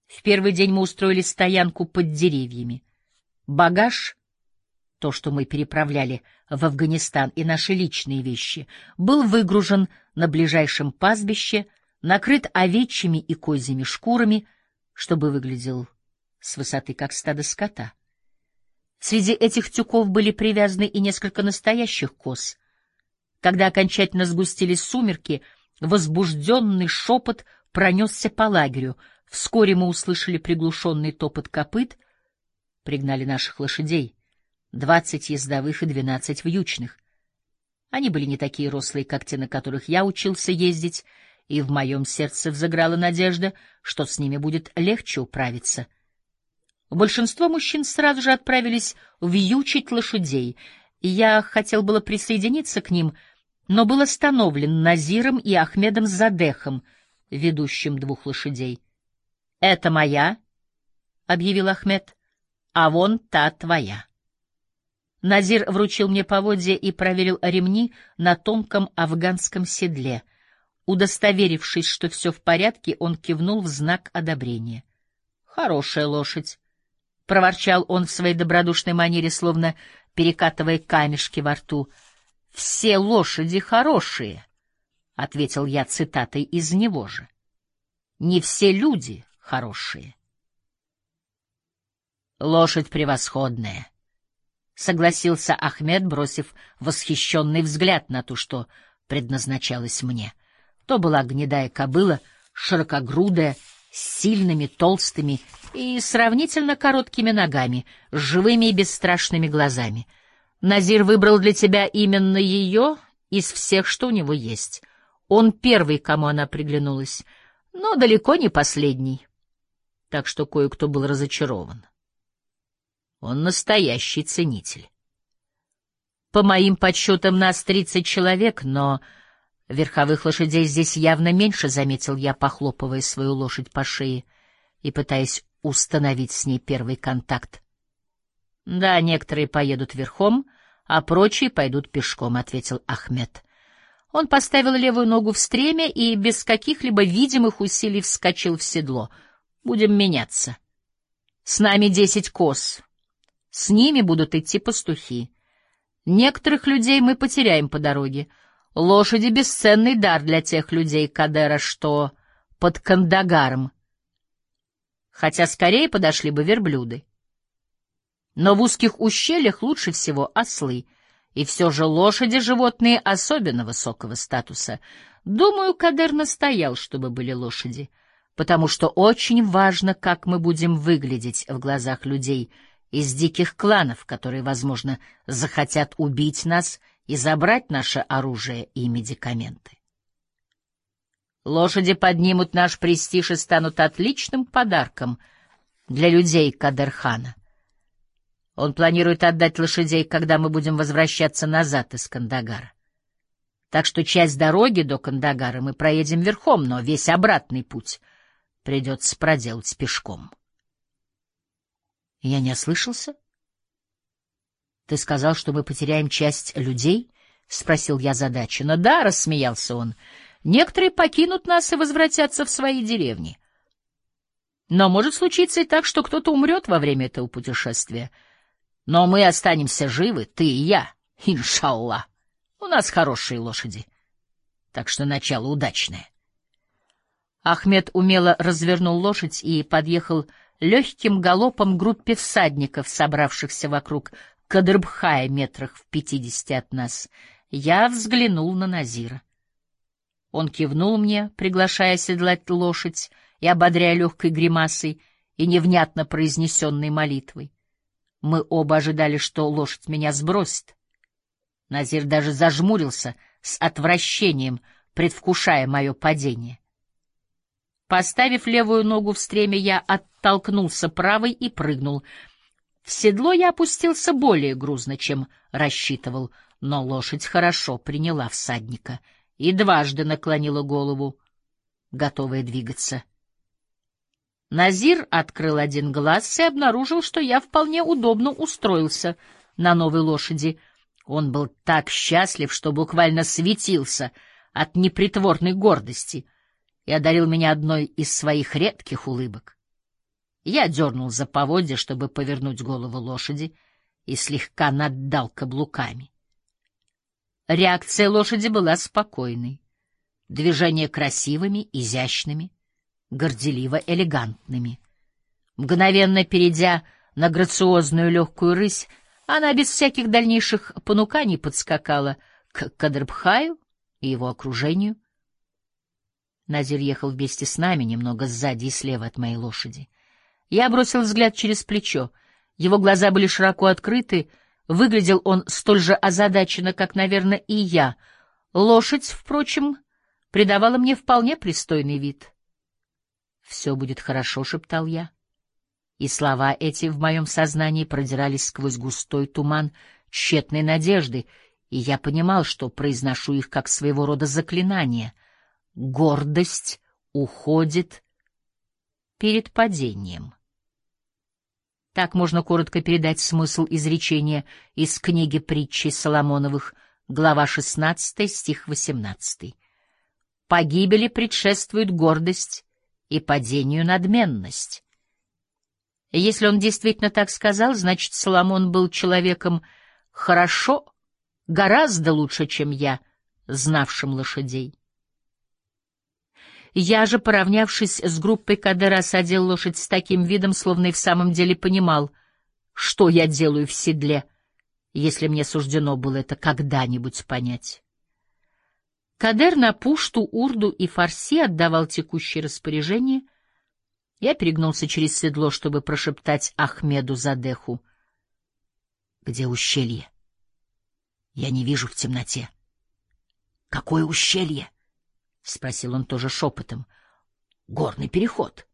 В первый день мы устроили стоянку под деревьями. Багаж, то, что мы переправляли в Афганистан, и наши личные вещи, был выгружен на ближайшем пастбище, накрыт овечьими и козьими шкурами, чтобы выглядел с высоты как стадо скота. Среди этих тюков были привязаны и несколько настоящих коз. Когда окончательно сгустились сумерки, возбужденный шепот пронесся по лагерю. Вскоре мы услышали приглушенный топот копыт, пригнали наших лошадей, двадцать ездовых и двенадцать вьючных. Они были не такие рослые, как те, на которых я учился ездить, и в моем сердце взыграла надежда, что с ними будет легче управиться — Большинство мужчин сразу же отправились вьючить лошадей, я хотел было присоединиться к ним, но был остановлен Назиром и Ахмедом Задехом, ведущим двух лошадей. — Это моя, — объявил Ахмед, — а вон та твоя. Назир вручил мне поводья и проверил ремни на тонком афганском седле. Удостоверившись, что все в порядке, он кивнул в знак одобрения. — Хорошая лошадь. — проворчал он в своей добродушной манере, словно перекатывая камешки во рту. — Все лошади хорошие, — ответил я цитатой из него же. — Не все люди хорошие. — Лошадь превосходная, — согласился Ахмед, бросив восхищенный взгляд на ту, что предназначалось мне. То была гнедая кобыла, широкогрудая, сильными, толстыми и сравнительно короткими ногами, с живыми и бесстрашными глазами. Назир выбрал для тебя именно ее из всех, что у него есть. Он первый, кому она приглянулась, но далеко не последний. Так что кое-кто был разочарован. Он настоящий ценитель. По моим подсчетам, нас тридцать человек, но Верховых лошадей здесь явно меньше, — заметил я, похлопывая свою лошадь по шее и пытаясь установить с ней первый контакт. — Да, некоторые поедут верхом, а прочие пойдут пешком, — ответил Ахмед. Он поставил левую ногу в стремя и без каких-либо видимых усилий вскочил в седло. Будем меняться. С нами десять коз. С ними будут идти пастухи. Некоторых людей мы потеряем по дороге — Лошади — бесценный дар для тех людей Кадера, что под Кандагаром. Хотя скорее подошли бы верблюды. Но в узких ущельях лучше всего ослы, и все же лошади — животные особенно высокого статуса. Думаю, Кадер настоял, чтобы были лошади, потому что очень важно, как мы будем выглядеть в глазах людей из диких кланов, которые, возможно, захотят убить нас — и забрать наше оружие и медикаменты. Лошади поднимут наш престиж и станут отличным подарком для людей Кадерхана. Он планирует отдать лошадей, когда мы будем возвращаться назад из Кандагара. Так что часть дороги до Кандагара мы проедем верхом, но весь обратный путь придется проделать пешком. Я не ослышался? Ты сказал, что мы потеряем часть людей? — спросил я озадаченно. — Да, — рассмеялся он. — Некоторые покинут нас и возвратятся в свои деревни. Но может случиться и так, что кто-то умрет во время этого путешествия. Но мы останемся живы, ты и я, иншаллах. У нас хорошие лошади. Так что начало удачное. Ахмед умело развернул лошадь и подъехал легким галопом группе всадников, собравшихся вокруг Кадрбхая метрах в пятидесяти от нас. Я взглянул на Назира. Он кивнул мне, приглашая седлать лошадь и ободряя легкой гримасой и невнятно произнесенной молитвой. Мы оба ожидали, что лошадь меня сбросит. Назир даже зажмурился с отвращением, предвкушая мое падение. Поставив левую ногу в стремя, я оттолкнулся правой и прыгнул. В седло я опустился более грузно, чем рассчитывал, но лошадь хорошо приняла всадника и дважды наклонила голову, готовая двигаться. Назир открыл один глаз и обнаружил, что я вполне удобно устроился на новой лошади — он был так счастлив, что буквально светился от непритворной гордости и одарил меня одной из своих редких улыбок. Я дернул за поводья, чтобы повернуть голову лошади, и слегка наддал каблуками. Реакция лошади была спокойной, движения красивыми, изящными, горделиво-элегантными. Мгновенно перейдя на грациозную легкую рысь, она без всяких дальнейших понуканий подскакала к Кадрбхаю и его окружению. Назир ехал вместе с нами, немного сзади и слева от моей лошади. Я бросил взгляд через плечо. Его глаза были широко открыты, выглядел он столь же озадаченно, как, наверное, и я. Лошадь, впрочем, придавала мне вполне пристойный вид. «Все будет хорошо», — шептал я и слова эти в моем сознании продирались сквозь густой туман тщетной надежды, и я понимал, что произношу их как своего рода заклинание. Гордость уходит перед падением. Так можно коротко передать смысл изречения из книги притчи Соломоновых, глава 16, стих 18. Погибели предшествует гордость и падению надменность. Если он действительно так сказал, значит, Соломон был человеком хорошо, гораздо лучше, чем я, знавшим лошадей. Я же, поравнявшись с группой Кадера, садил лошадь с таким видом, словно и в самом деле понимал, что я делаю в седле, если мне суждено было это когда-нибудь понять. Кадер на пушту, урду и фарси отдавал текущие распоряжения — я перегнулся через седло, чтобы прошептать Ахмеду Задеху. «Где ущелье?» «Я не вижу в темноте». «Какое ущелье?» — спросил он тоже шепотом. «Горный переход».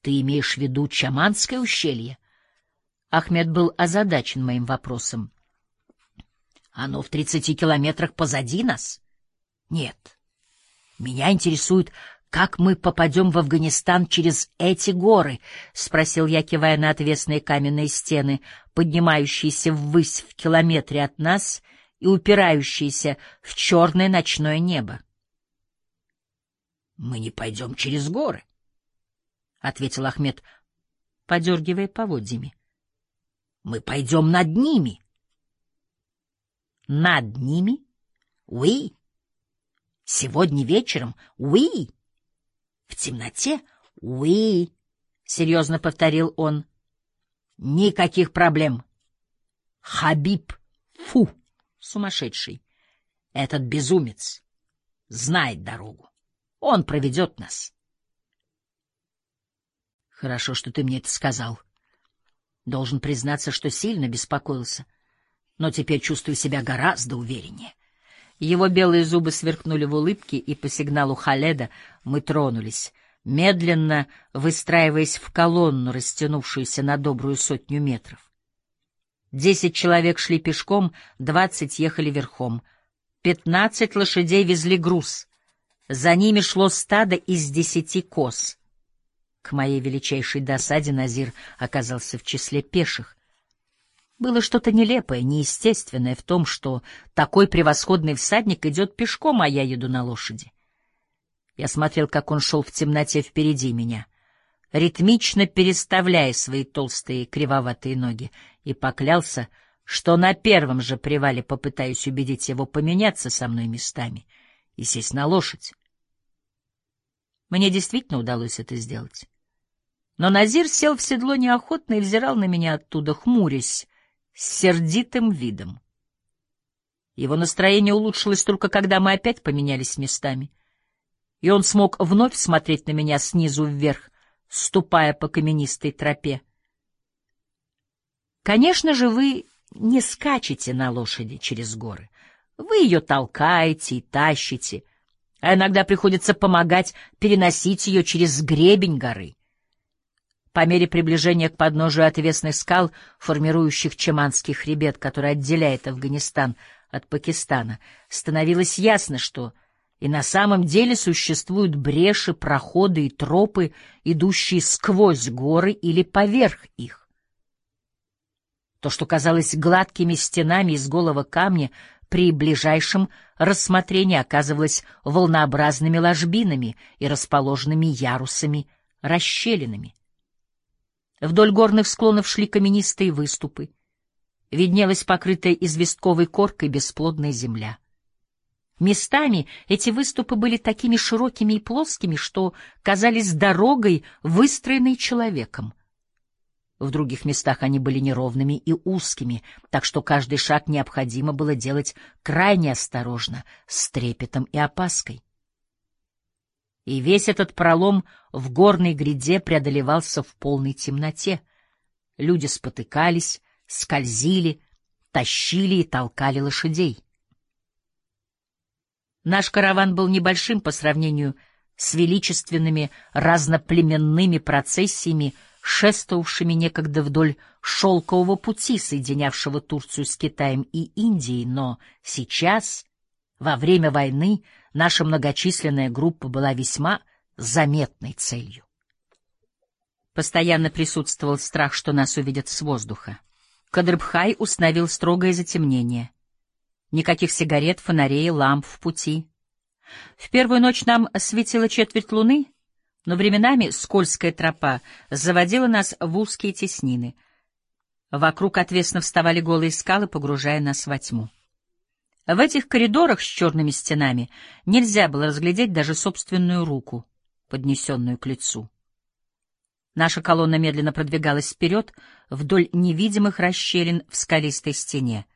«Ты имеешь в виду Чаманское ущелье?» Ахмед был озадачен моим вопросом. «Оно в тридцати километрах позади нас?» «Нет. Меня интересует, «Как мы попадем в Афганистан через эти горы?» — спросил я, кивая на отвесные каменные стены, поднимающиеся ввысь в километре от нас и упирающиеся в черное ночное небо. «Мы не пойдем через горы», — ответил Ахмед, подергивая поводьями. «Мы пойдем над ними». «Над ними? Уи! Сегодня вечером? Уи!» В темноте? Уи, серьезно повторил он. Никаких проблем. Хабиб, фу, сумасшедший. Этот безумец знает дорогу. Он проведет нас. Хорошо, что ты мне это сказал. Должен признаться, что сильно беспокоился, но теперь чувствую себя гораздо увереннее. Его белые зубы сверкнули в улыбке, и по сигналу Халеда мы тронулись. медленно выстраиваясь в колонну, растянувшуюся на добрую сотню метров. Десять человек шли пешком, двадцать ехали верхом. Пятнадцать лошадей везли груз. За ними шло стадо из десяти коз. К моей величайшей досаде Назир оказался в числе пеших. Было что-то нелепое, неестественное в том, что такой превосходный всадник идет пешком, а я еду на лошади. Я смотрел, как он шел в темноте впереди меня, ритмично переставляя свои толстые кривоватые ноги, и поклялся, что на первом же привале попытаюсь убедить его поменяться со мной местами и сесть на лошадь. Мне действительно удалось это сделать. Но Назир сел в седло неохотно и взирал на меня оттуда, хмурясь, с сердитым видом. Его настроение улучшилось только когда мы опять поменялись местами, и он смог вновь смотреть на меня снизу вверх, ступая по каменистой тропе. Конечно же, вы не скачете на лошади через горы. Вы ее толкаете и тащите, а иногда приходится помогать переносить ее через гребень горы. По мере приближения к подножию отвесных скал, формирующих Чеманский хребет, который отделяет Афганистан от Пакистана, становилось ясно, что и на самом деле существуют бреши, проходы и тропы, идущие сквозь горы или поверх их. То, что казалось гладкими стенами из голого камня, при ближайшем рассмотрении оказывалось волнообразными ложбинами и расположенными ярусами, расщелинами. Вдоль горных склонов шли каменистые выступы. Виднелась покрытая известковой коркой бесплодная земля. Местами эти выступы были такими широкими и плоскими, что казались дорогой, выстроенной человеком. В других местах они были неровными и узкими, так что каждый шаг необходимо было делать крайне осторожно, с трепетом и опаской и весь этот пролом в горной гряде преодолевался в полной темноте. Люди спотыкались, скользили, тащили и толкали лошадей. Наш караван был небольшим по сравнению с величественными разноплеменными процессиями, шествовавшими некогда вдоль шелкового пути, соединявшего Турцию с Китаем и Индией, но сейчас, во время войны, наша многочисленная группа была весьма заметной целью. Постоянно присутствовал страх, что нас увидят с воздуха. Кадрбхай установил строгое затемнение. Никаких сигарет, фонарей, ламп в пути. В первую ночь нам светила четверть луны, но временами скользкая тропа заводила нас в узкие теснины. Вокруг отвесно вставали голые скалы, погружая нас во тьму. В этих коридорах с черными стенами нельзя было разглядеть даже собственную руку, поднесенную к лицу. Наша колонна медленно продвигалась вперед вдоль невидимых расщелин в скалистой стене.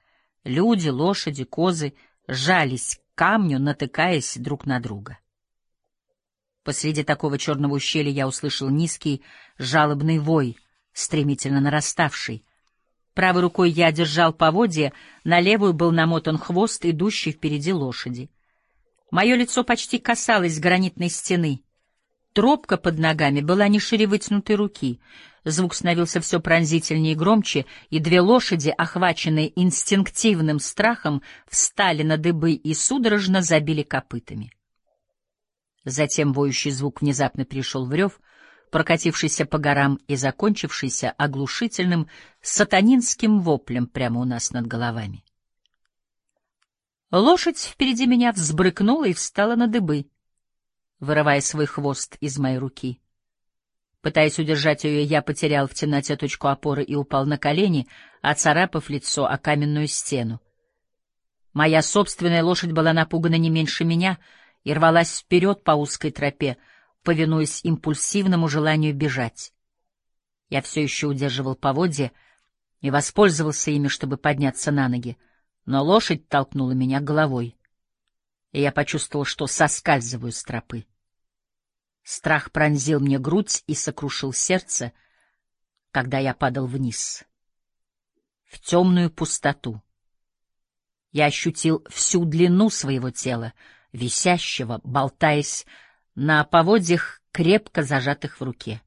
Люди, лошади, козы жались к камню, натыкаясь друг на друга. Посреди такого черного ущелья я услышал низкий жалобный вой, стремительно нараставший — Правой рукой я держал поводья, на левую был намотан хвост, идущий впереди лошади. Мое лицо почти касалось гранитной стены. Тропка под ногами была не шире вытянутой руки. Звук становился все пронзительнее и громче, и две лошади, охваченные инстинктивным страхом, встали на дыбы и судорожно забили копытами. Затем воющий звук внезапно перешел в рев — прокатившийся по горам и закончившийся оглушительным сатанинским воплем прямо у нас над головами. Лошадь впереди меня взбрыкнула и встала на дыбы, вырывая свой хвост из моей руки. Пытаясь удержать ее, я потерял в темноте точку опоры и упал на колени, оцарапав лицо о каменную стену. Моя собственная лошадь была напугана не меньше меня и рвалась вперед по узкой тропе, повинуясь импульсивному желанию бежать. Я все еще удерживал поводья и воспользовался ими, чтобы подняться на ноги, но лошадь толкнула меня головой, и я почувствовал, что соскальзываю с тропы. Страх пронзил мне грудь и сокрушил сердце, когда я падал вниз, в темную пустоту. Я ощутил всю длину своего тела, висящего, болтаясь на поводьях крепко зажатых в руке.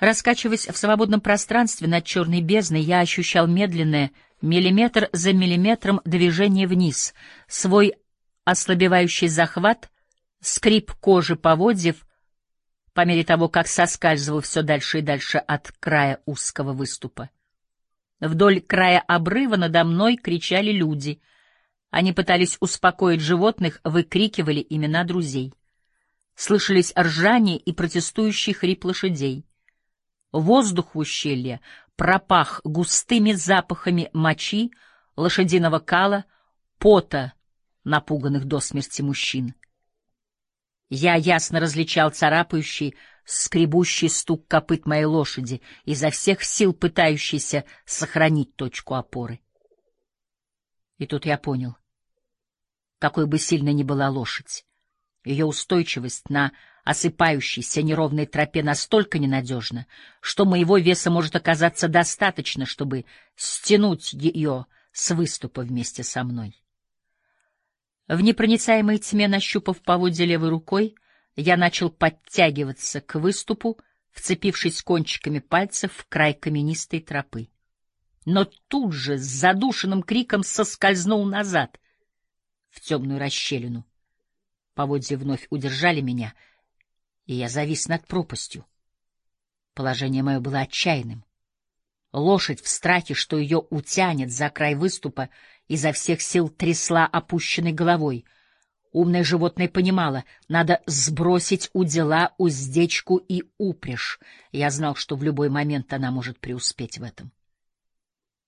Раскачиваясь в свободном пространстве над черной бездной, я ощущал медленное, миллиметр за миллиметром движение вниз, свой ослабевающий захват, скрип кожи поводьев, по мере того, как соскальзывал все дальше и дальше от края узкого выступа. Вдоль края обрыва надо мной кричали люди. Они пытались успокоить животных, выкрикивали имена друзей. Слышались ржание и протестующий хрип лошадей. Воздух в ущелье пропах густыми запахами мочи, лошадиного кала, пота напуганных до смерти мужчин. Я ясно различал царапающий, скребущий стук копыт моей лошади, изо всех сил пытающийся сохранить точку опоры. И тут я понял, какой бы сильной ни была лошадь, ее устойчивость на осыпающейся неровной тропе настолько ненадежна, что моего веса может оказаться достаточно, чтобы стянуть ее с выступа вместе со мной. В непроницаемой тьме, нащупав поводья левой рукой, я начал подтягиваться к выступу, вцепившись кончиками пальцев в край каменистой тропы. Но тут же с задушенным криком соскользнул назад, в темную расщелину. Поводья вновь удержали меня, и я завис над пропастью. Положение мое было отчаянным. Лошадь в страхе, что ее утянет за край выступа, изо всех сил трясла опущенной головой. Умное животное понимало, надо сбросить удила, уздечку и упряжь. Я знал, что в любой момент она может преуспеть в этом.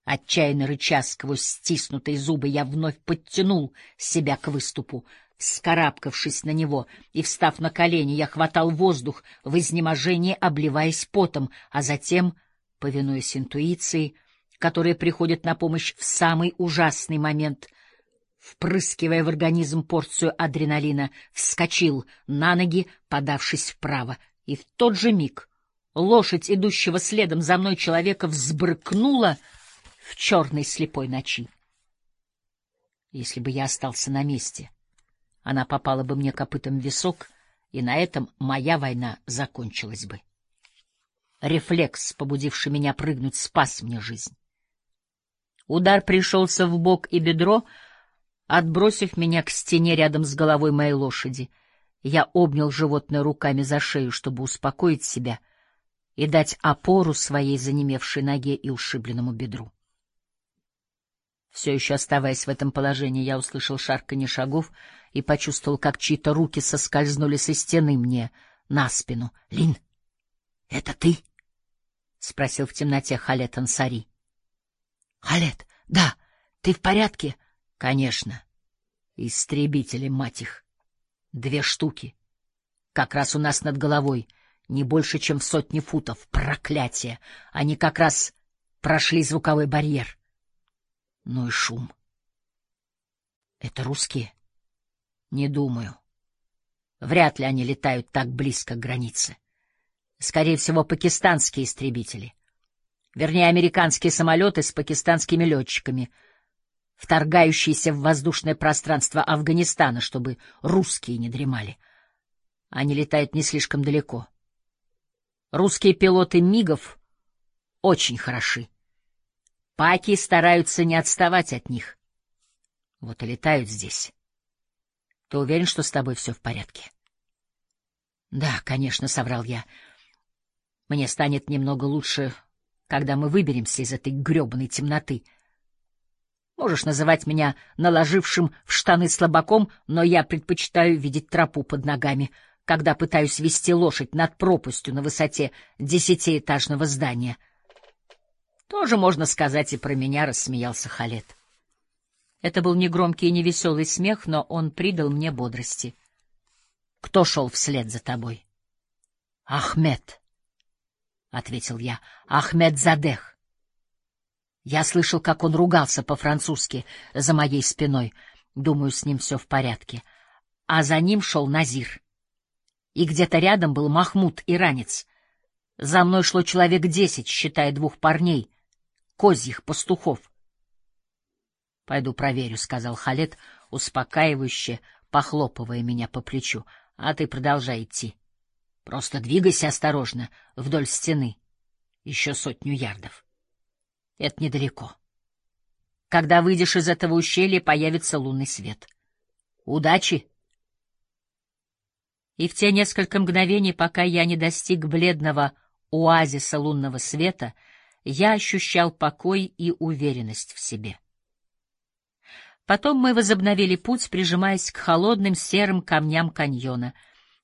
Отчаянно рыча сквозь стиснутые зубы, я вновь подтянул себя к выступу. Вскарабкавшись на него и встав на колени, я хватал воздух в изнеможении, обливаясь потом, а затем, повинуясь интуиции, которая приходит на помощь в самый ужасный момент, впрыскивая в организм порцию адреналина, вскочил на ноги, подавшись вправо, и в тот же миг лошадь, идущего следом за мной человека, взбрыкнула в черной слепой ночи. Если бы я остался на месте, она попала бы мне копытом в висок, и на этом моя война закончилась бы. Рефлекс, побудивший меня прыгнуть, спас мне жизнь. Удар пришелся в бок и бедро, отбросив меня к стене рядом с головой моей лошади. Я обнял животное руками за шею, чтобы успокоить себя и дать опору своей занемевшей ноге и ушибленному бедру. Все еще оставаясь в этом положении, я услышал шарканье шагов и почувствовал, как чьи-то руки соскользнули со стены мне на спину. — Лин, это ты? — спросил в темноте Халет Ансари. — Халет, да, ты в порядке? — Конечно. Истребители, мать их. Две штуки. Как раз у нас над головой, не больше, чем в сотни футов. Проклятие! Они как раз прошли звуковой барьер. — ну и шум. Это русские? Не думаю. Вряд ли они летают так близко к границе. Скорее всего, пакистанские истребители. Вернее, американские самолеты с пакистанскими летчиками, вторгающиеся в воздушное пространство Афганистана, чтобы русские не дремали. Они летают не слишком далеко. Русские пилоты МиГов очень хороши. Паки стараются не отставать от них. Вот и летают здесь. Ты уверен, что с тобой все в порядке? Да, конечно, соврал я. Мне станет немного лучше, когда мы выберемся из этой гребаной темноты. Можешь называть меня наложившим в штаны слабаком, но я предпочитаю видеть тропу под ногами, когда пытаюсь вести лошадь над пропастью на высоте десятиэтажного здания — тоже можно сказать и про меня, рассмеялся Халет. Это был негромкий и невеселый смех, но он придал мне бодрости. Кто шел вслед за тобой? Ахмед, ответил я. Ахмед Задех. Я слышал, как он ругался по-французски за моей спиной. Думаю, с ним все в порядке. А за ним шел Назир. И где-то рядом был Махмуд, иранец. За мной шло человек десять, считая двух парней, козьих пастухов. — Пойду проверю, — сказал Халет, успокаивающе, похлопывая меня по плечу. а ты продолжай идти. Просто двигайся осторожно вдоль стены. Еще сотню ярдов. Это недалеко. Когда выйдешь из этого ущелья, появится лунный свет. Удачи! И в те несколько мгновений, пока я не достиг бледного оазиса лунного света, я ощущал покой и уверенность в себе. Потом мы возобновили путь, прижимаясь к холодным серым камням каньона,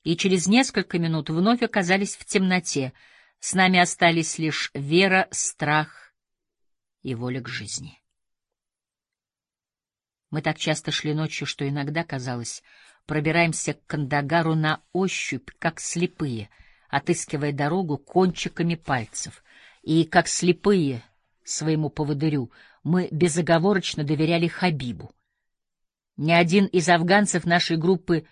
и через несколько минут вновь оказались в темноте. С нами остались лишь вера, страх и воля к жизни. Мы так часто шли ночью, что иногда казалось, пробираемся к Кандагару на ощупь, как слепые, отыскивая дорогу кончиками пальцев, и как слепые своему поводырю — мы безоговорочно доверяли Хабибу. Ни один из афганцев нашей группы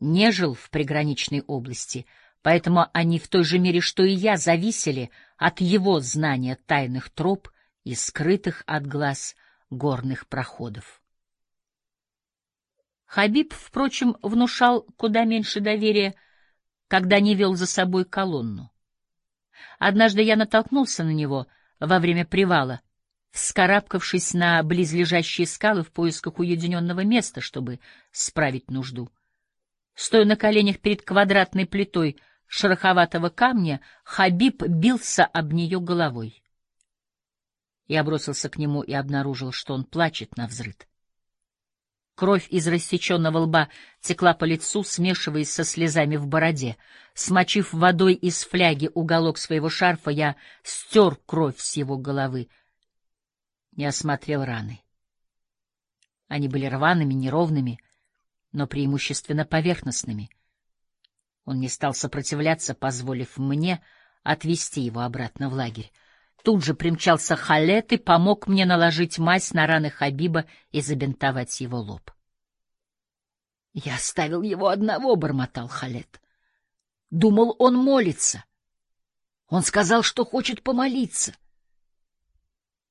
не жил в приграничной области, поэтому они в той же мере, что и я, зависели от его знания тайных троп и скрытых от глаз горных проходов. Хабиб, впрочем, внушал куда меньше доверия, когда не вел за собой колонну. Однажды я натолкнулся на него во время привала — вскарабкавшись на близлежащие скалы в поисках уединенного места, чтобы справить нужду. Стоя на коленях перед квадратной плитой шероховатого камня, Хабиб бился об нее головой. Я бросился к нему и обнаружил, что он плачет на взрыд. Кровь из рассеченного лба текла по лицу, смешиваясь со слезами в бороде. Смочив водой из фляги уголок своего шарфа, я стер кровь с его головы, не осмотрел раны. Они были рваными, неровными, но преимущественно поверхностными. Он не стал сопротивляться, позволив мне отвезти его обратно в лагерь. Тут же примчался Халет и помог мне наложить мазь на раны Хабиба и забинтовать его лоб. — Я оставил его одного, — бормотал Халет. Думал, он молится. Он сказал, что хочет помолиться. —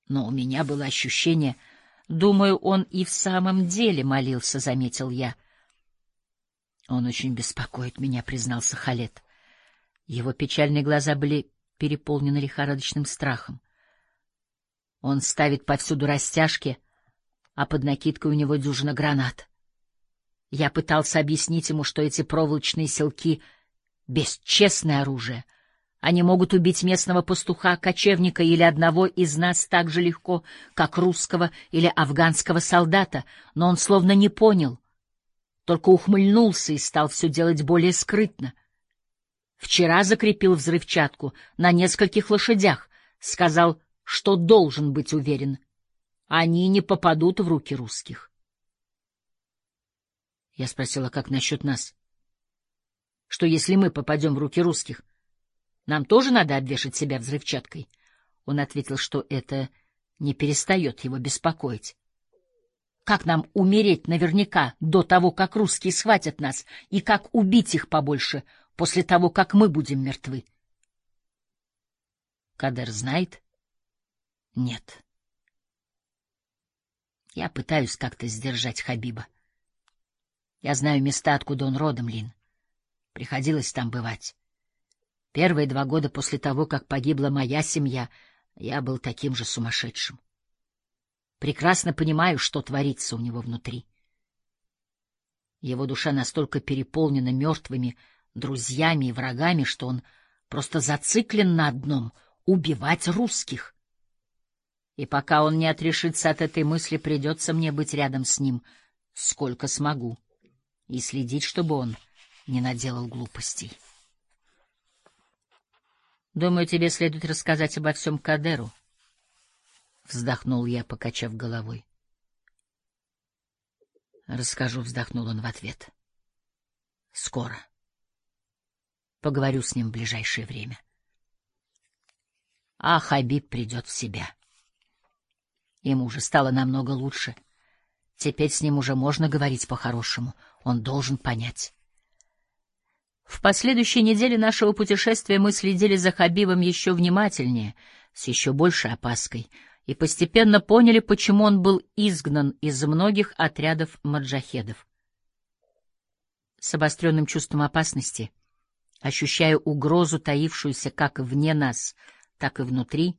но у меня было ощущение... Думаю, он и в самом деле молился, — заметил я. Он очень беспокоит меня, — признался Халет. Его печальные глаза были переполнены лихорадочным страхом. Он ставит повсюду растяжки, а под накидкой у него дюжина гранат. Я пытался объяснить ему, что эти проволочные селки — бесчестное оружие — они могут убить местного пастуха, кочевника или одного из нас так же легко, как русского или афганского солдата, но он словно не понял, только ухмыльнулся и стал все делать более скрытно. Вчера закрепил взрывчатку на нескольких лошадях, сказал, что должен быть уверен. Они не попадут в руки русских. Я спросила, как насчет нас? Что если мы попадем в руки русских? Нам тоже надо обвешать себя взрывчаткой. Он ответил, что это не перестает его беспокоить. Как нам умереть наверняка до того, как русские схватят нас, и как убить их побольше после того, как мы будем мертвы? Кадер знает? Нет. Я пытаюсь как-то сдержать Хабиба. Я знаю места, откуда он родом, Лин. Приходилось там бывать. Первые два года после того, как погибла моя семья, я был таким же сумасшедшим. Прекрасно понимаю, что творится у него внутри. Его душа настолько переполнена мертвыми друзьями и врагами, что он просто зациклен на одном — убивать русских. И пока он не отрешится от этой мысли, придется мне быть рядом с ним, сколько смогу, и следить, чтобы он не наделал глупостей. Думаю, тебе следует рассказать обо всем Кадеру. Вздохнул я, покачав головой. Расскажу, вздохнул он в ответ. Скоро. Поговорю с ним в ближайшее время. А Хабиб придет в себя. Ему уже стало намного лучше. Теперь с ним уже можно говорить по-хорошему. Он должен понять. В последующей неделе нашего путешествия мы следили за Хабибом еще внимательнее, с еще большей опаской, и постепенно поняли, почему он был изгнан из многих отрядов маджахедов. с обостренным чувством опасности, ощущая угрозу, таившуюся как вне нас, так и внутри,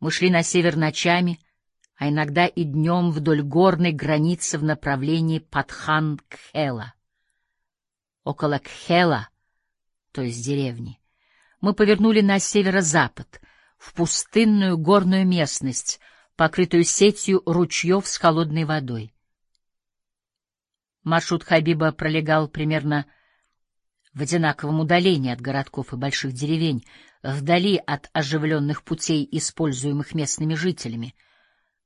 мы шли на север ночами, а иногда и днем вдоль горной границы в направлении Патхан-Кхела. Около Кхела, то есть деревни, мы повернули на северо-запад, в пустынную горную местность, покрытую сетью ручьев с холодной водой. Маршрут Хабиба пролегал примерно в одинаковом удалении от городков и больших деревень, вдали от оживленных путей, используемых местными жителями.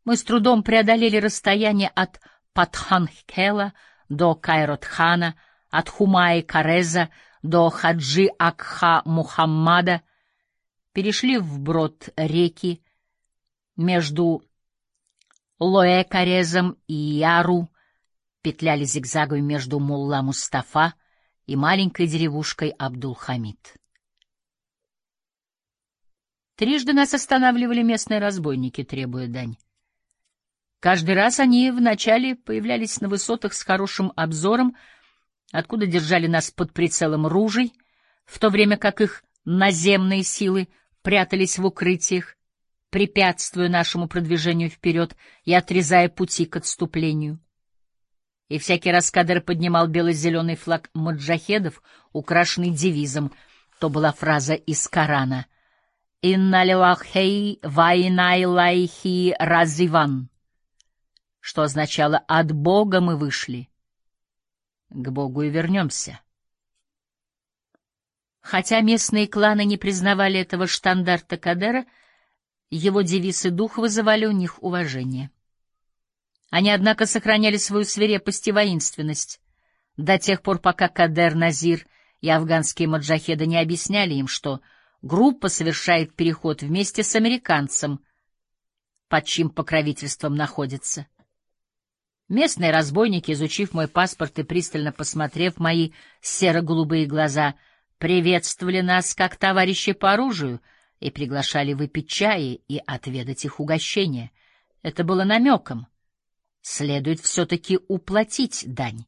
Мы с трудом преодолели расстояние от Патханхела до Кайротхана, от Хумаи Кареза до Хаджи Акха Мухаммада, перешли вброд реки между Лоэ-Карезом и Яру, петляли зигзагами между Мулла Мустафа и маленькой деревушкой Абдул-Хамид. Трижды нас останавливали местные разбойники, требуя дань. Каждый раз они вначале появлялись на высотах с хорошим обзором, откуда держали нас под прицелом ружей, в то время как их наземные силы прятались в укрытиях, препятствуя нашему продвижению вперед и отрезая пути к отступлению и всякий раз Кадр поднимал бело-зеленый флаг маджахедов, украшенный девизом. То была фраза из Корана «Инна лилахей вайнай разиван», что означало «от Бога мы вышли, к Богу и вернемся». Хотя местные кланы не признавали этого штандарта Кадера, его девиз и дух вызывали у них уважение. Они, однако, сохраняли свою свирепость и воинственность до тех пор, пока Кадер Назир и афганские маджахеды не объясняли им, что группа совершает переход вместе с американцем, под чьим покровительством находится. Местные разбойники, изучив мой паспорт и пристально посмотрев мои серо-голубые глаза, приветствовали нас как товарищи по оружию и приглашали выпить чаи и отведать их угощения. Это было намеком следует все-таки уплатить дань.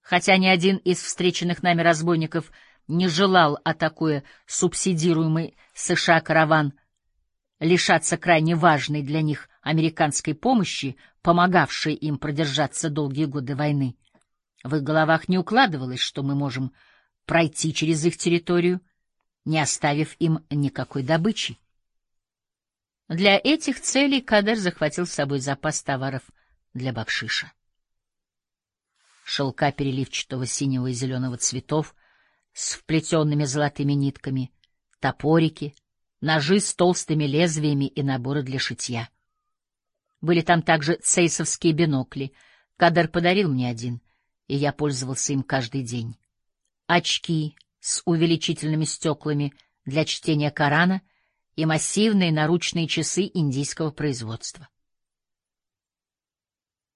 Хотя ни один из встреченных нами разбойников не желал, атакуя субсидируемый США караван, лишаться крайне важной для них американской помощи, помогавшей им продержаться долгие годы войны. В их головах не укладывалось, что мы можем пройти через их территорию, не оставив им никакой добычи. Для этих целей Кадер захватил с собой запас товаров для бакшиша. Шелка переливчатого синего и зеленого цветов с вплетенными золотыми нитками, топорики, ножи с толстыми лезвиями и наборы для шитья. Были там также цейсовские бинокли. Кадер подарил мне один, и я пользовался им каждый день. Очки с увеличительными стеклами для чтения Корана — и массивные наручные часы индийского производства.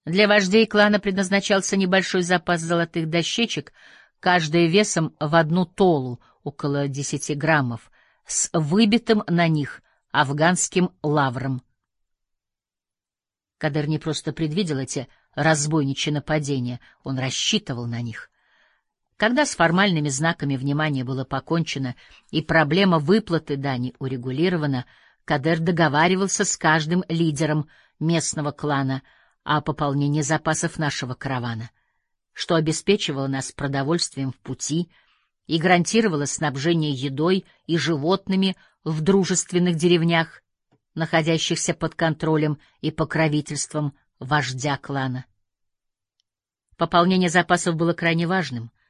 Для вождей клана предназначался небольшой запас золотых дощечек, каждая весом в одну толу, около десяти граммов, с выбитым на них афганским лавром. Кадер не просто предвидел эти разбойничьи нападения, он рассчитывал на них. Когда с формальными знаками внимания было покончено и проблема выплаты дани урегулирована, Кадер договаривался с каждым лидером местного клана о пополнении запасов нашего каравана, что обеспечивало нас продовольствием в пути и гарантировало снабжение едой и животными в дружественных деревнях, находящихся под контролем и покровительством вождя клана. Пополнение запасов было крайне важным —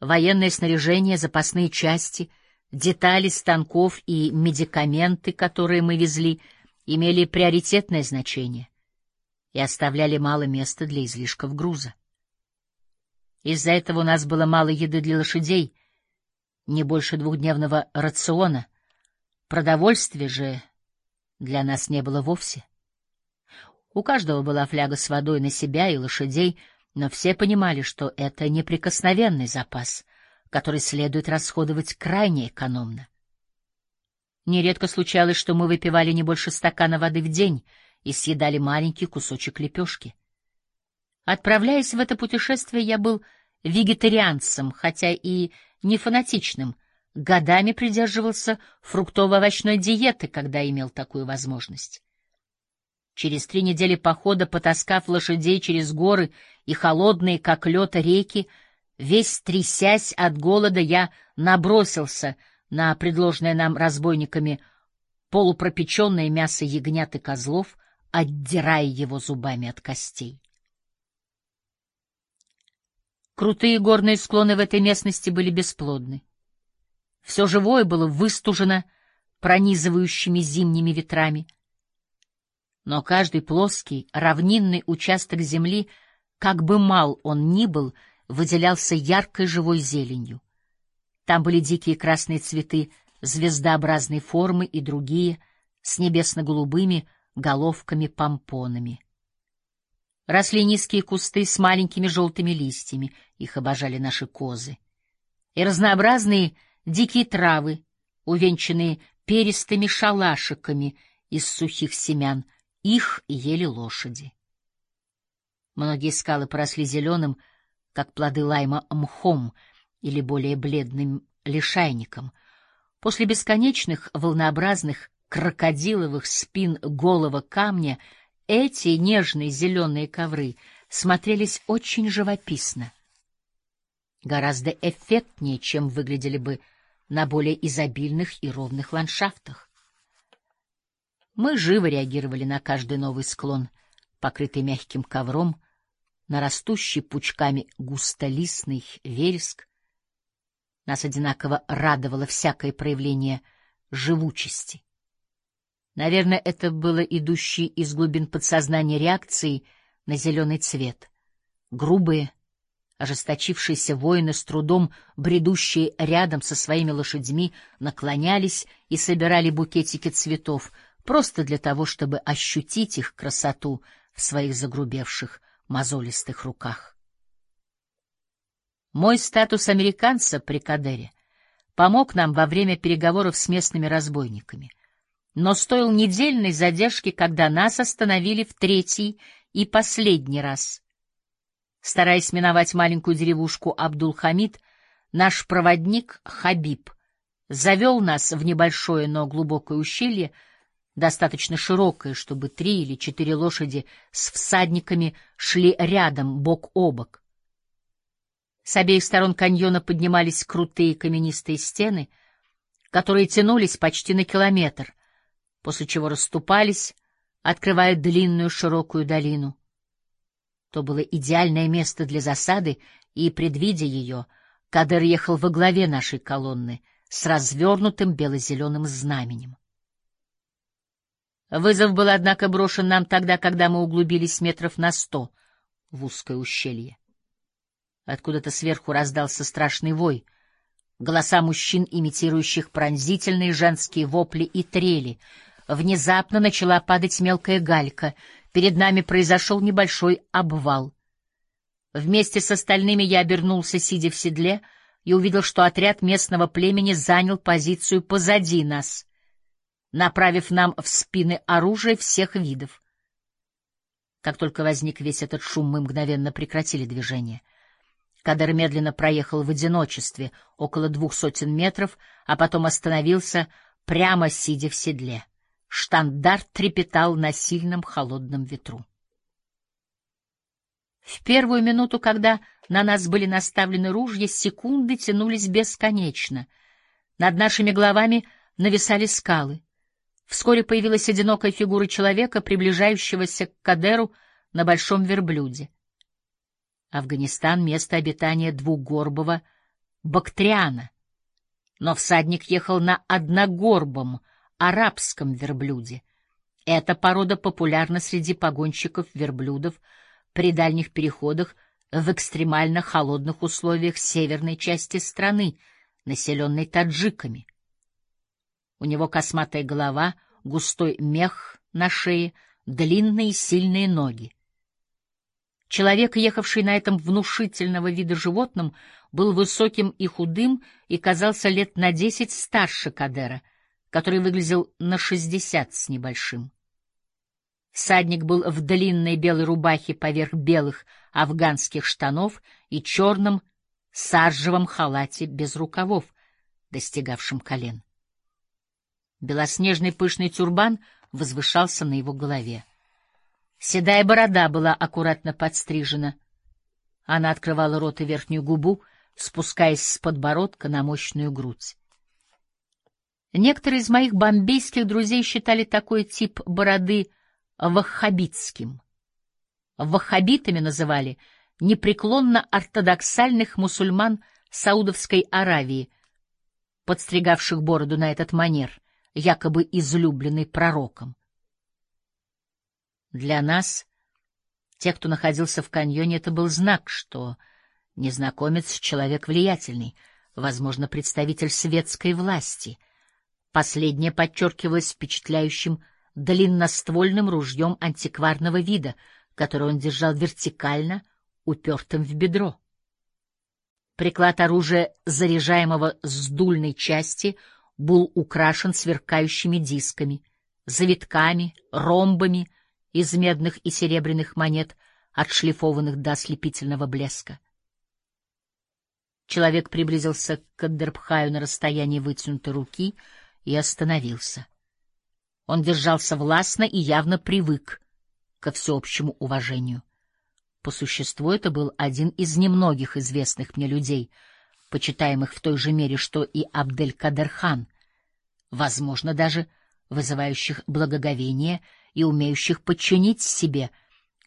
военное снаряжение, запасные части, детали станков и медикаменты, которые мы везли, имели приоритетное значение и оставляли мало места для излишков груза. Из-за этого у нас было мало еды для лошадей, не больше двухдневного рациона. Продовольствия же для нас не было вовсе. У каждого была фляга с водой на себя и лошадей — но все понимали, что это неприкосновенный запас, который следует расходовать крайне экономно. Нередко случалось, что мы выпивали не больше стакана воды в день и съедали маленький кусочек лепешки. Отправляясь в это путешествие, я был вегетарианцем, хотя и не фанатичным, годами придерживался фруктово-овощной диеты, когда имел такую возможность. Через три недели похода, потаскав лошадей через горы и холодные, как лед, реки, весь трясясь от голода, я набросился на предложенное нам разбойниками полупропеченное мясо ягнят и козлов, отдирая его зубами от костей. Крутые горные склоны в этой местности были бесплодны. Все живое было выстужено пронизывающими зимними ветрами. Но каждый плоский, равнинный участок земли, как бы мал он ни был, выделялся яркой живой зеленью. Там были дикие красные цветы звездообразной формы и другие с небесно-голубыми головками-помпонами. Росли низкие кусты с маленькими желтыми листьями, их обожали наши козы. И разнообразные дикие травы, увенчанные перистыми шалашиками из сухих семян, их ели лошади. Многие скалы поросли зеленым, как плоды лайма, мхом или более бледным лишайником. После бесконечных волнообразных крокодиловых спин голого камня — эти нежные зеленые ковры смотрелись очень живописно, гораздо эффектнее, чем выглядели бы на более изобильных и ровных ландшафтах. Мы живо реагировали на каждый новый склон, покрытый мягким ковром, на растущий пучками густолистный вереск. Нас одинаково радовало всякое проявление живучести. Наверное, это было идущие из глубин подсознания реакции на зеленый цвет. Грубые, ожесточившиеся воины, с трудом бредущие рядом со своими лошадьми, наклонялись и собирали букетики цветов, просто для того, чтобы ощутить их красоту в своих загрубевших мозолистых руках. Мой статус американца при Кадере помог нам во время переговоров с местными разбойниками но стоил недельной задержки, когда нас остановили в третий и последний раз. Стараясь миновать маленькую деревушку Абдул-Хамид, наш проводник Хабиб завел нас в небольшое, но глубокое ущелье, достаточно широкое, чтобы три или четыре лошади с всадниками шли рядом, бок о бок. С обеих сторон каньона поднимались крутые каменистые стены, которые тянулись почти на километр, после чего расступались, открывая длинную широкую долину. То было идеальное место для засады, и, предвидя ее, Кадер ехал во главе нашей колонны с развернутым бело-зеленым знаменем. Вызов был, однако, брошен нам тогда, когда мы углубились метров на сто в узкое ущелье. Откуда-то сверху раздался страшный вой, голоса мужчин, имитирующих пронзительные женские вопли и трели — Внезапно начала падать мелкая галька. Перед нами произошел небольшой обвал. Вместе с остальными я обернулся, сидя в седле, и увидел, что отряд местного племени занял позицию позади нас, направив нам в спины оружие всех видов. Как только возник весь этот шум, мы мгновенно прекратили движение. Кадр медленно проехал в одиночестве около двух сотен метров, а потом остановился, прямо сидя в седле. Штандарт трепетал на сильном холодном ветру. В первую минуту, когда на нас были наставлены ружья, секунды тянулись бесконечно. Над нашими головами нависали скалы. Вскоре появилась одинокая фигура человека, приближающегося к Кадеру на большом верблюде. Афганистан — место обитания двугорбого Бактриана. Но всадник ехал на одногорбом — арабском верблюде. Эта порода популярна среди погонщиков верблюдов при дальних переходах в экстремально холодных условиях северной части страны, населенной таджиками. У него косматая голова, густой мех на шее, длинные сильные ноги. Человек, ехавший на этом внушительного вида животном, был высоким и худым и казался лет на десять старше Кадера — который выглядел на шестьдесят с небольшим. Всадник был в длинной белой рубахе поверх белых афганских штанов и черном саржевом халате без рукавов, достигавшем колен. Белоснежный пышный тюрбан возвышался на его голове. Седая борода была аккуратно подстрижена. Она открывала рот и верхнюю губу, спускаясь с подбородка на мощную грудь. Некоторые из моих бомбейских друзей считали такой тип бороды ваххабитским. Ваххабитами называли непреклонно ортодоксальных мусульман Саудовской Аравии, подстригавших бороду на этот манер, якобы излюбленный пророком. Для нас, тех, кто находился в каньоне, это был знак, что незнакомец — человек влиятельный, возможно, представитель светской власти. Последнее подчеркивалось впечатляющим длинноствольным ружьем антикварного вида, которое он держал вертикально, упертым в бедро. Приклад оружия, заряжаемого с дульной части, был украшен сверкающими дисками, завитками, ромбами из медных и серебряных монет, отшлифованных до ослепительного блеска. Человек приблизился к Аддербхаю на расстоянии вытянутой руки и остановился. Он держался властно и явно привык ко всеобщему уважению. По существу это был один из немногих известных мне людей, почитаемых в той же мере, что и Абдель-Кадер-хан, возможно, даже вызывающих благоговение и умеющих подчинить себе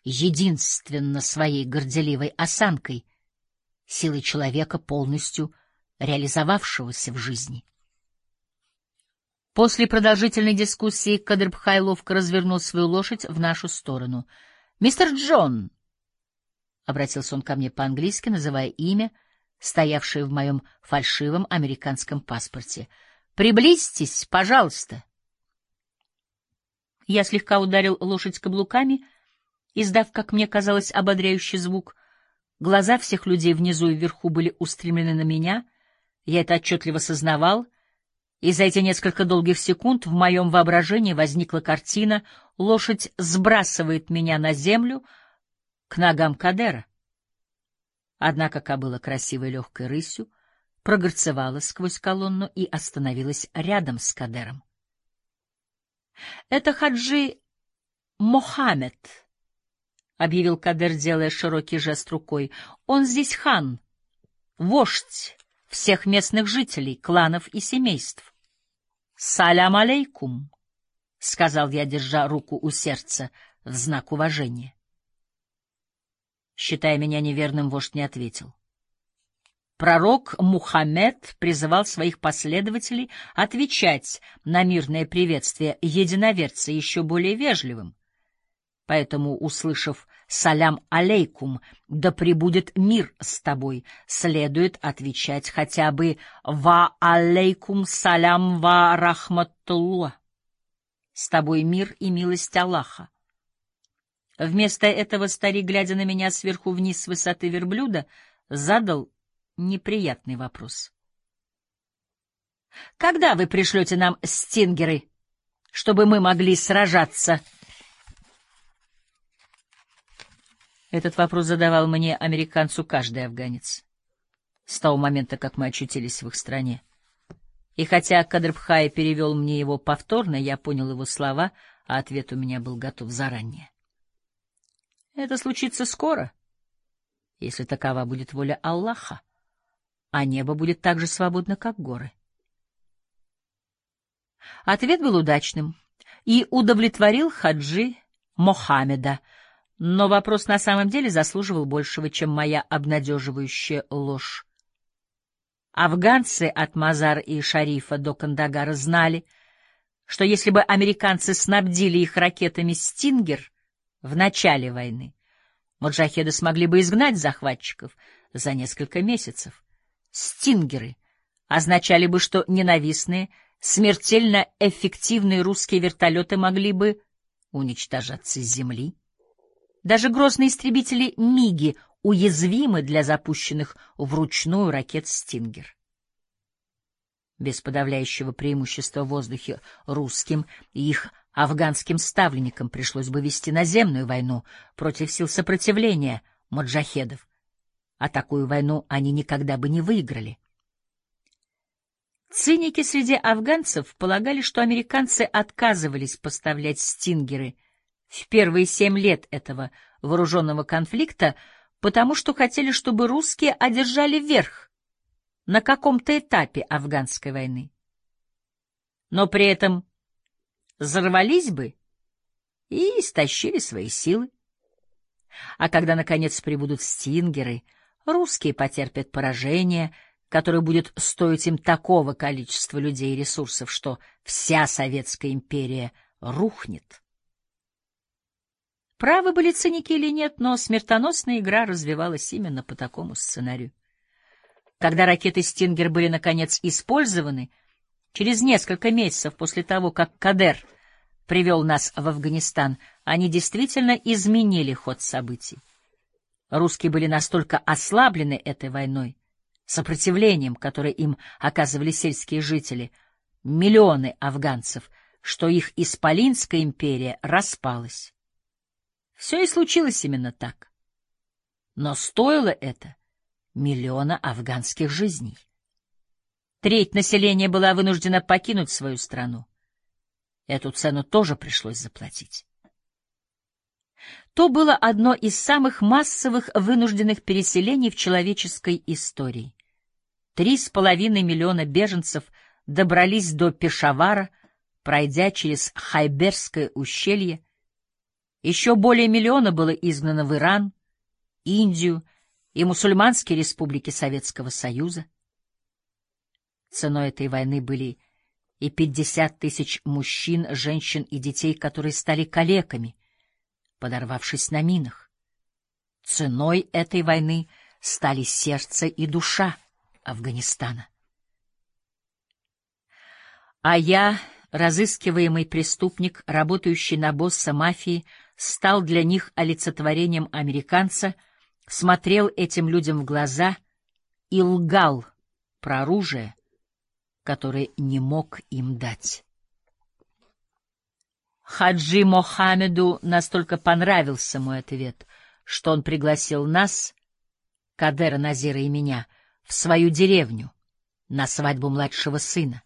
единственно своей горделивой осанкой, силой человека, полностью реализовавшегося в жизни. После продолжительной дискуссии Кадрбхай ловко развернул свою лошадь в нашу сторону. «Мистер Джон!» — обратился он ко мне по-английски, называя имя, стоявшее в моем фальшивом американском паспорте. «Приблизьтесь, пожалуйста!» Я слегка ударил лошадь каблуками, издав, как мне казалось, ободряющий звук. Глаза всех людей внизу и вверху были устремлены на меня. Я это отчетливо сознавал, и за эти несколько долгих секунд в моем воображении возникла картина «Лошадь сбрасывает меня на землю», к ногам Кадера. Однако кобыла красивой легкой рысью прогорцевала сквозь колонну и остановилась рядом с Кадером. — Это Хаджи Мохаммед, — объявил Кадер, делая широкий жест рукой. — Он здесь хан, вождь всех местных жителей, кланов и семейств. — Салям алейкум, — сказал я, держа руку у сердца в знак уважения. Считая меня неверным, вождь не ответил. Пророк Мухаммед призывал своих последователей отвечать на мирное приветствие единоверца еще более вежливым. Поэтому, услышав «Салям алейкум», «Да пребудет мир с тобой», следует отвечать хотя бы «Ва алейкум салям ва рахматулла». «С тобой мир и милость Аллаха». Вместо этого старик, глядя на меня сверху вниз с высоты верблюда, задал неприятный вопрос. «Когда вы пришлете нам стингеры, чтобы мы могли сражаться?» Этот вопрос задавал мне, американцу, каждый афганец. С того момента, как мы очутились в их стране. И хотя Кадрбхай перевел мне его повторно, я понял его слова, а ответ у меня был готов заранее. Это случится скоро, если такова будет воля Аллаха, а небо будет так же свободно, как горы. Ответ был удачным и удовлетворил Хаджи Мохаммеда, но вопрос на самом деле заслуживал большего, чем моя обнадеживающая ложь. Афганцы от Мазар и Шарифа до Кандагара знали, что если бы американцы снабдили их ракетами «Стингер», в начале войны, маджахеды смогли бы изгнать захватчиков за несколько месяцев. Стингеры означали бы, что ненавистные, смертельно эффективные русские вертолеты могли бы уничтожаться с земли. Даже грозные истребители «Миги» уязвимы для запущенных вручную ракет «Стингер». Без подавляющего преимущества в воздухе русским их Афганским ставленникам пришлось бы вести наземную войну против сил сопротивления маджахедов, а такую войну они никогда бы не выиграли. Циники среди афганцев полагали, что американцы отказывались поставлять стингеры в первые семь лет этого вооруженного конфликта, потому что хотели, чтобы русские одержали верх на каком-то этапе афганской войны. Но при этом взорвались бы и истощили свои силы. А когда, наконец, прибудут стингеры — русские потерпят поражение, которое будет стоить им такого количества людей и ресурсов, что вся Советская империя рухнет. Правы были циники или нет, но смертоносная игра развивалась именно по такому сценарию. Когда ракеты «Стингер» были, наконец, использованы, через несколько месяцев после того, как Кадер привел нас в Афганистан, они действительно изменили ход событий. Русские были настолько ослаблены этой войной, сопротивлением, которое им оказывали сельские жители, миллионы афганцев, что их Исполинская империя распалась. Все и случилось именно так. Но стоило это миллиона афганских жизней. Треть населения была вынуждена покинуть свою страну. Эту цену тоже пришлось заплатить. То было одно из самых массовых вынужденных переселений в человеческой истории. Три с половиной миллиона беженцев добрались до Пешавара, пройдя через Хайберское ущелье. Еще более миллиона было изгнано в Иран, Индию и мусульманские республики Советского Союза. Ценой этой войны были и 50 тысяч мужчин, женщин и детей, которые стали калеками, подорвавшись на минах. Ценой этой войны стали сердце и душа Афганистана. А я, разыскиваемый преступник, работающий на босса мафии, стал для них олицетворением американца, смотрел этим людям в глаза и лгал про оружие, которое не мог им дать. Хаджи Мохаммеду настолько понравился мой ответ, что он пригласил нас, Кадера Назира и меня, в свою деревню на свадьбу младшего сына.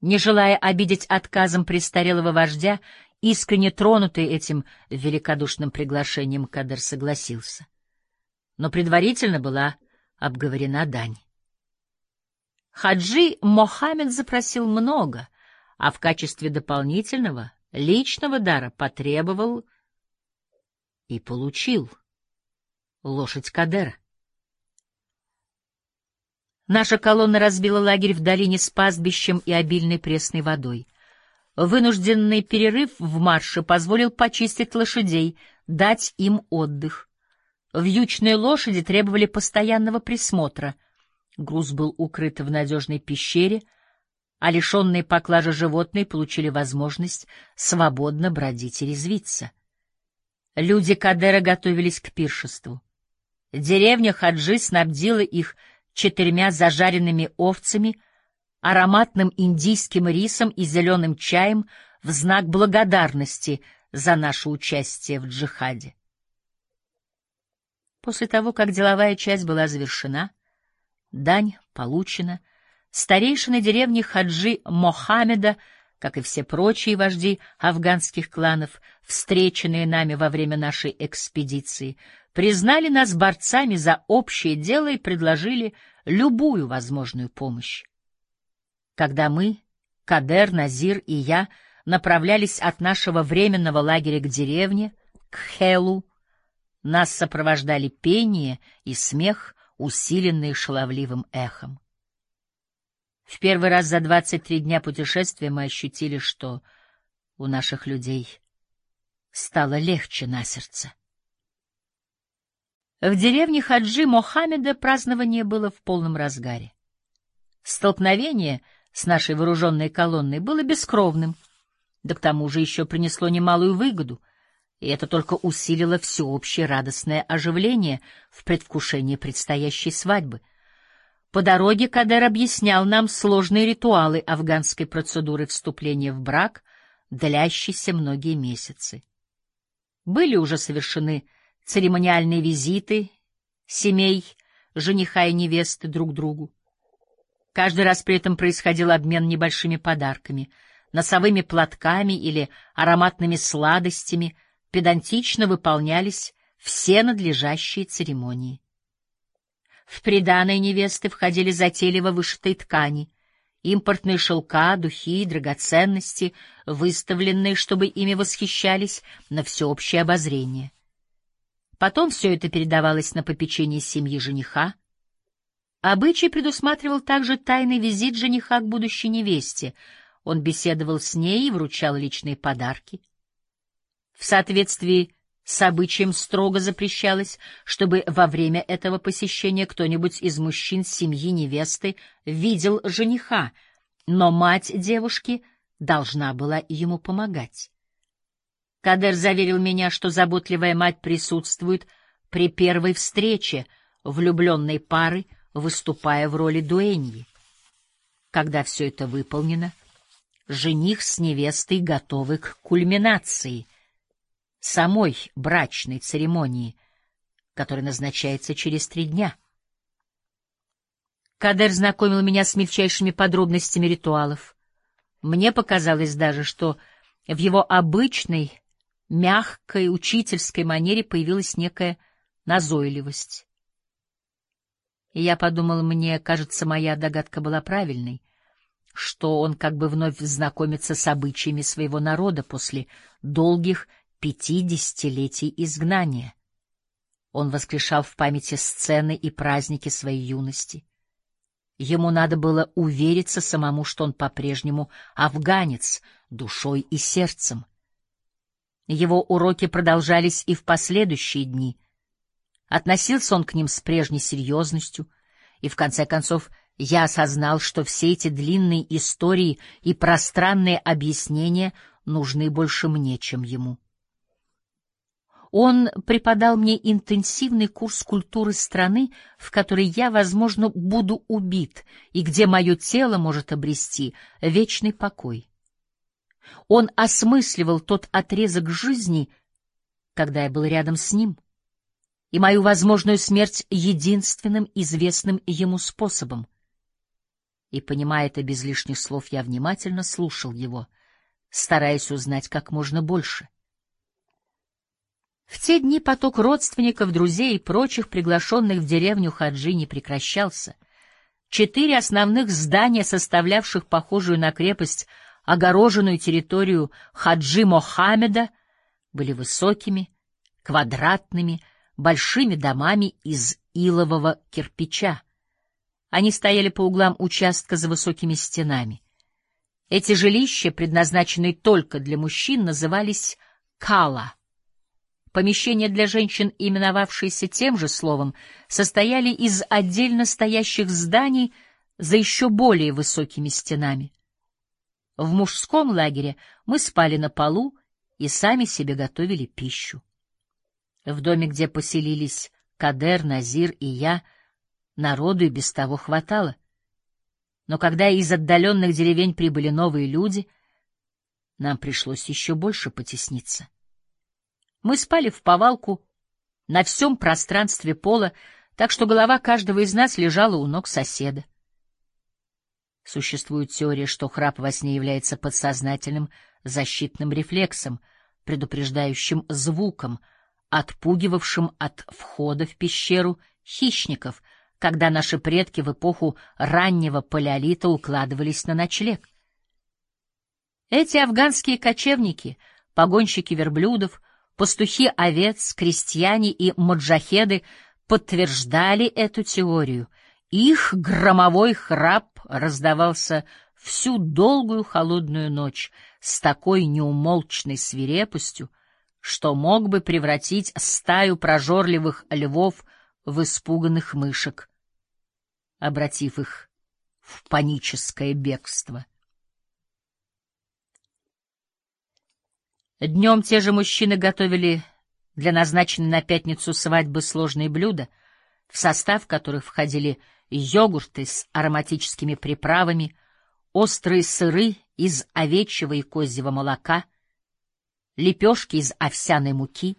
Не желая обидеть отказом престарелого вождя, искренне тронутый этим великодушным приглашением, Кадер согласился. Но предварительно была обговорена дань. Хаджи Мохаммед запросил много, а в качестве дополнительного личного дара потребовал и получил лошадь Кадера. Наша колонна разбила лагерь в долине с пастбищем и обильной пресной водой. Вынужденный перерыв в марше позволил почистить лошадей, дать им отдых. Вьючные лошади требовали постоянного присмотра. Груз был укрыт в надежной пещере — а лишенные поклажи животные получили возможность свободно бродить и резвиться. Люди Кадера готовились к пиршеству. Деревня Хаджи снабдила их четырьмя зажаренными овцами, ароматным индийским рисом и зеленым чаем в знак благодарности за наше участие в джихаде. После того, как деловая часть была завершена, дань получена — Старейшины деревни Хаджи Мохаммеда, как и все прочие вожди афганских кланов, встреченные нами во время нашей экспедиции, признали нас борцами за общее дело и предложили любую возможную помощь. Когда мы, Кадер, Назир и я направлялись от нашего временного лагеря к деревне, к Хелу, нас сопровождали пение и смех, усиленные шаловливым эхом. В первый раз за двадцать три дня путешествия мы ощутили, что у наших людей стало легче на сердце. В деревне Хаджи Мохаммеда празднование было в полном разгаре. Столкновение с нашей вооруженной колонной было бескровным, да к тому же еще принесло немалую выгоду, и это только усилило всеобщее радостное оживление в предвкушении предстоящей свадьбы — по дороге Кадер объяснял нам сложные ритуалы афганской процедуры вступления в брак, длящиеся многие месяцы. Были уже совершены церемониальные визиты семей жениха и невесты друг другу. Каждый раз при этом происходил обмен небольшими подарками, носовыми платками или ароматными сладостями, педантично выполнялись все надлежащие церемонии. В приданое невесты входили затейливо вышитые ткани, импортные шелка, духи и драгоценности, выставленные, чтобы ими восхищались, на всеобщее обозрение. Потом все это передавалось на попечение семьи жениха. Обычай предусматривал также тайный визит жениха к будущей невесте. Он беседовал с ней и вручал личные подарки. В соответствии с обычаем строго запрещалось, чтобы во время этого посещения кто-нибудь из мужчин семьи невесты видел жениха, но мать девушки должна была ему помогать. Кадер заверил меня, что заботливая мать присутствует при первой встрече влюбленной пары, выступая в роли дуэньи. Когда все это выполнено, жених с невестой готовы к кульминации — самой брачной церемонии, которая назначается через три дня. Кадер знакомил меня с мельчайшими подробностями ритуалов. Мне показалось даже, что в его обычной, мягкой, учительской манере появилась некая назойливость. И я подумал, мне кажется, моя догадка была правильной, что он как бы вновь знакомится с обычаями своего народа после долгих пяти десятилетий изгнания. Он воскрешал в памяти сцены и праздники своей юности. Ему надо было увериться самому, что он по-прежнему афганец, душой и сердцем. Его уроки продолжались и в последующие дни. Относился он к ним с прежней серьезностью, и, в конце концов, я осознал, что все эти длинные истории и пространные объяснения нужны больше мне, чем ему. Он преподал мне интенсивный курс культуры страны, в которой я, возможно, буду убит и где мое тело может обрести вечный покой. Он осмысливал тот отрезок жизни, когда я был рядом с ним, и мою возможную смерть единственным известным ему способом. И, понимая это без лишних слов, я внимательно слушал его, стараясь узнать как можно больше. В те дни поток родственников, друзей и прочих приглашенных в деревню Хаджи не прекращался. Четыре основных здания, составлявших похожую на крепость огороженную территорию Хаджи Мохаммеда, были высокими, квадратными, большими домами из илового кирпича. Они стояли по углам участка за высокими стенами. Эти жилища, предназначенные только для мужчин, назывались «кала». Помещения для женщин, именовавшиеся тем же словом, состояли из отдельно стоящих зданий за еще более высокими стенами. В мужском лагере мы спали на полу и сами себе готовили пищу. В доме, где поселились Кадер, Назир и я, народу и без того хватало. Но когда из отдаленных деревень прибыли новые люди, нам пришлось еще больше потесниться. Мы спали в повалку на всем пространстве пола, так что голова каждого из нас лежала у ног соседа. Существует теория, что храп во сне является подсознательным защитным рефлексом, предупреждающим звуком, отпугивавшим от входа в пещеру хищников, когда наши предки в эпоху раннего палеолита укладывались на ночлег. Эти афганские кочевники, погонщики верблюдов, Пастухи овец, крестьяне и маджахеды подтверждали эту теорию. Их громовой храп раздавался всю долгую холодную ночь с такой неумолчной свирепостью, что мог бы превратить стаю прожорливых львов в испуганных мышек, обратив их в паническое бегство. Днем те же мужчины готовили для назначенной на пятницу свадьбы сложные блюда, в состав которых входили йогурты с ароматическими приправами, острые сыры из овечьего и козьего молока, лепешки из овсяной муки,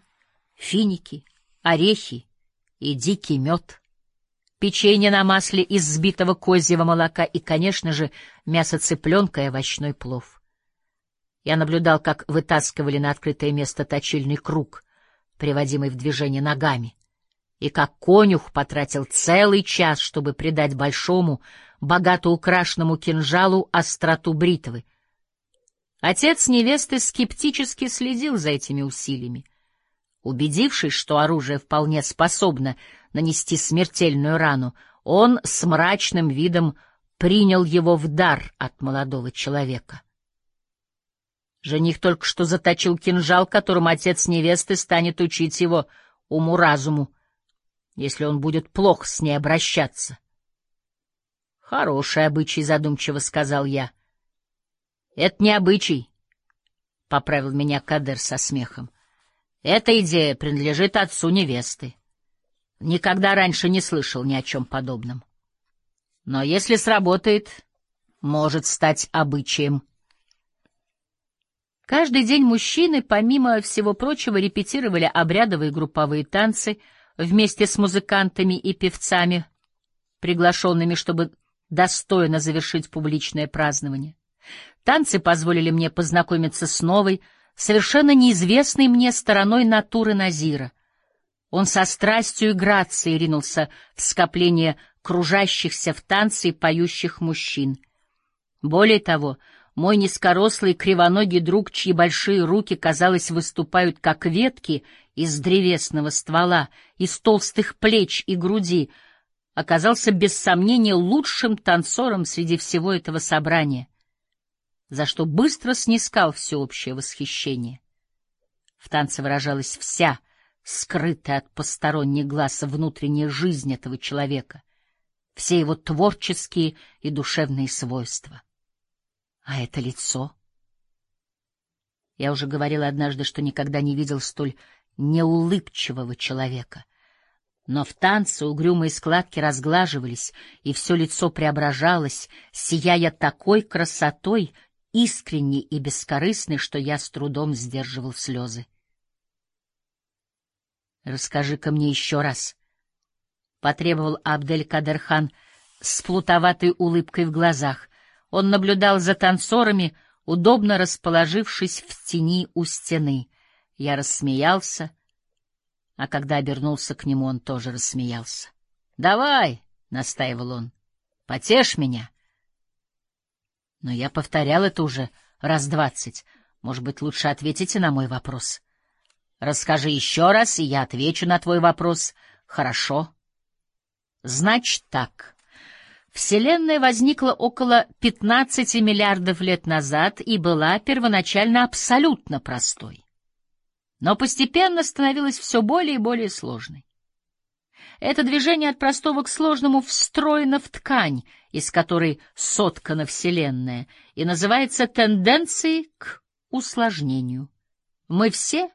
финики, орехи и дикий мед, печенье на масле из взбитого козьего молока и, конечно же, мясо цыпленка и овощной плов. Я наблюдал, как вытаскивали на открытое место точильный круг, приводимый в движение ногами, и как конюх потратил целый час, чтобы придать большому, богато украшенному кинжалу остроту бритвы. Отец невесты скептически следил за этими усилиями. Убедившись, что оружие вполне способно нанести смертельную рану, он с мрачным видом принял его в дар от молодого человека. Жених только что заточил кинжал, которым отец невесты станет учить его уму-разуму, если он будет плохо с ней обращаться. — Хороший обычай, — задумчиво сказал я. — Это не обычай, — поправил меня Кадер со смехом. — Эта идея принадлежит отцу невесты. Никогда раньше не слышал ни о чем подобном. Но если сработает, может стать обычаем. Каждый день мужчины, помимо всего прочего, репетировали обрядовые групповые танцы вместе с музыкантами и певцами, приглашенными, чтобы достойно завершить публичное празднование. Танцы позволили мне познакомиться с новой, совершенно неизвестной мне стороной натуры Назира. Он со страстью и грацией ринулся в скопление кружащихся в танце и поющих мужчин. Более того, мой низкорослый кривоногий друг, чьи большие руки, казалось, выступают как ветки из древесного ствола, из толстых плеч и груди, оказался без сомнения лучшим танцором среди всего этого собрания, за что быстро снискал всеобщее восхищение. В танце выражалась вся скрытая от посторонних глаз внутренняя жизнь этого человека, все его творческие и душевные свойства. А это лицо... Я уже говорил однажды, что никогда не видел столь неулыбчивого человека. Но в танце угрюмые складки разглаживались, и все лицо преображалось, сияя такой красотой, искренней и бескорыстной, что я с трудом сдерживал слезы. Расскажи-ка мне еще раз, — потребовал Абдель-Кадерхан с плутоватой улыбкой в глазах. Он наблюдал за танцорами, удобно расположившись в тени у стены. Я рассмеялся, а когда обернулся к нему, он тоже рассмеялся. — Давай, — настаивал он, — потешь меня. Но я повторял это уже раз двадцать. Может быть, лучше ответите на мой вопрос? — Расскажи еще раз, и я отвечу на твой вопрос. Хорошо. Значит так. Вселенная возникла около 15 миллиардов лет назад и была первоначально абсолютно простой. Но постепенно становилась все более и более сложной. Это движение от простого к сложному встроено в ткань, из которой соткана Вселенная, и называется тенденцией к усложнению. Мы все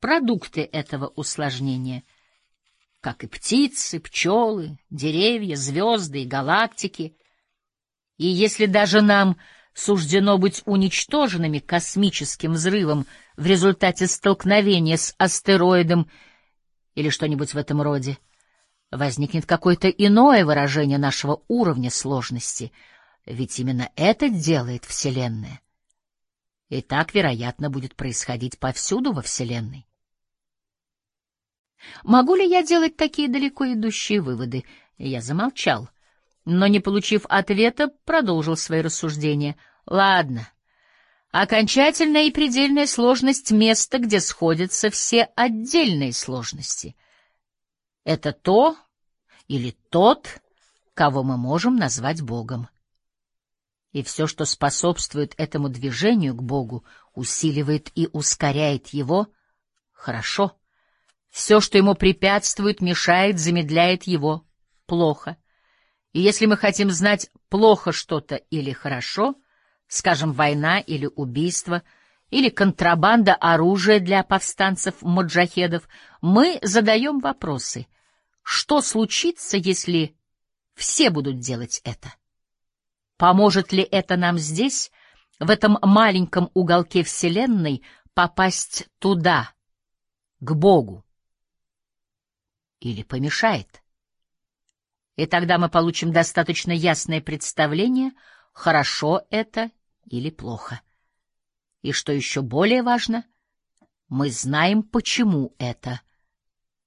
продукты этого усложнения, как и птицы, пчелы, деревья, звезды и галактики. И если даже нам суждено быть уничтоженными космическим взрывом в результате столкновения с астероидом или что-нибудь в этом роде, возникнет какое-то иное выражение нашего уровня сложности, ведь именно это делает Вселенная. И так, вероятно, будет происходить повсюду во Вселенной. Могу ли я делать такие далеко идущие выводы? Я замолчал, но, не получив ответа, продолжил свои рассуждения. Ладно. Окончательная и предельная сложность — места, где сходятся все отдельные сложности. Это то или тот, кого мы можем назвать Богом. И все, что способствует этому движению к Богу, усиливает и ускоряет его, хорошо — все, что ему препятствует, мешает, замедляет его. Плохо. И если мы хотим знать, плохо что-то или хорошо, скажем, война или убийство, или контрабанда оружия для повстанцев-моджахедов, мы задаем вопросы. Что случится, если все будут делать это? Поможет ли это нам здесь, в этом маленьком уголке Вселенной, попасть туда, к Богу? Или помешает. И тогда мы получим достаточно ясное представление, хорошо это или плохо. И что еще более важно, мы знаем, почему это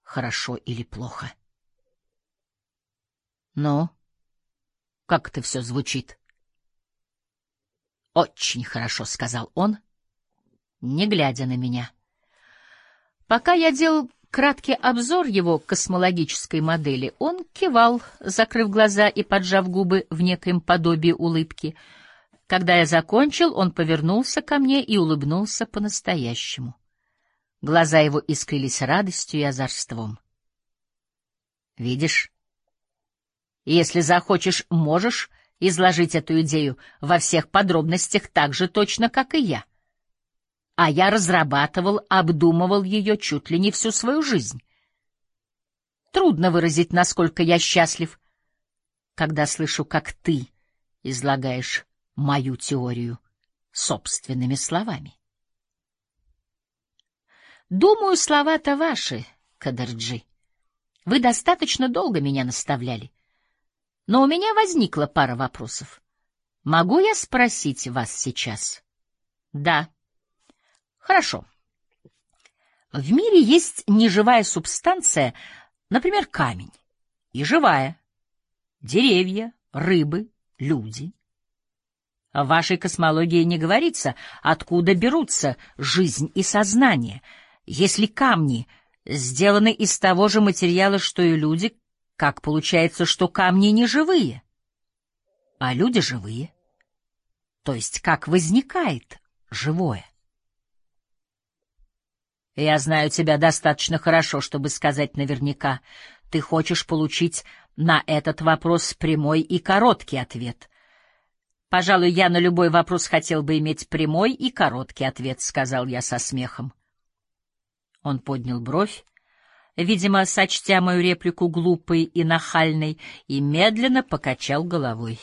хорошо или плохо. Ну, как это все звучит? Очень хорошо, сказал он, не глядя на меня. Пока я делал краткий обзор его космологической модели, он кивал, закрыв глаза и поджав губы в некоем подобии улыбки. Когда я закончил, он повернулся ко мне и улыбнулся по-настоящему. Глаза его искрились радостью и озорством. Видишь? Если захочешь, можешь изложить эту идею во всех подробностях так же точно, как и я. А я разрабатывал, обдумывал ее чуть ли не всю свою жизнь. Трудно выразить, насколько я счастлив, когда слышу, как ты излагаешь мою теорию собственными словами. Думаю, слова-то ваши, Кадарджи. Вы достаточно долго меня наставляли. Но у меня возникла пара вопросов. Могу я спросить вас сейчас? Да. Хорошо. В мире есть неживая субстанция, например, камень, и живая — деревья, рыбы, люди. В вашей космологии не говорится, откуда берутся жизнь и сознание. Если камни сделаны из того же материала, что и люди, как получается, что камни не живые, а люди живые? То есть как возникает живое? Я знаю тебя достаточно хорошо, чтобы сказать наверняка. Ты хочешь получить на этот вопрос прямой и короткий ответ. Пожалуй, я на любой вопрос хотел бы иметь прямой и короткий ответ, — сказал я со смехом. Он поднял бровь, видимо, сочтя мою реплику глупой и нахальной, и медленно покачал головой.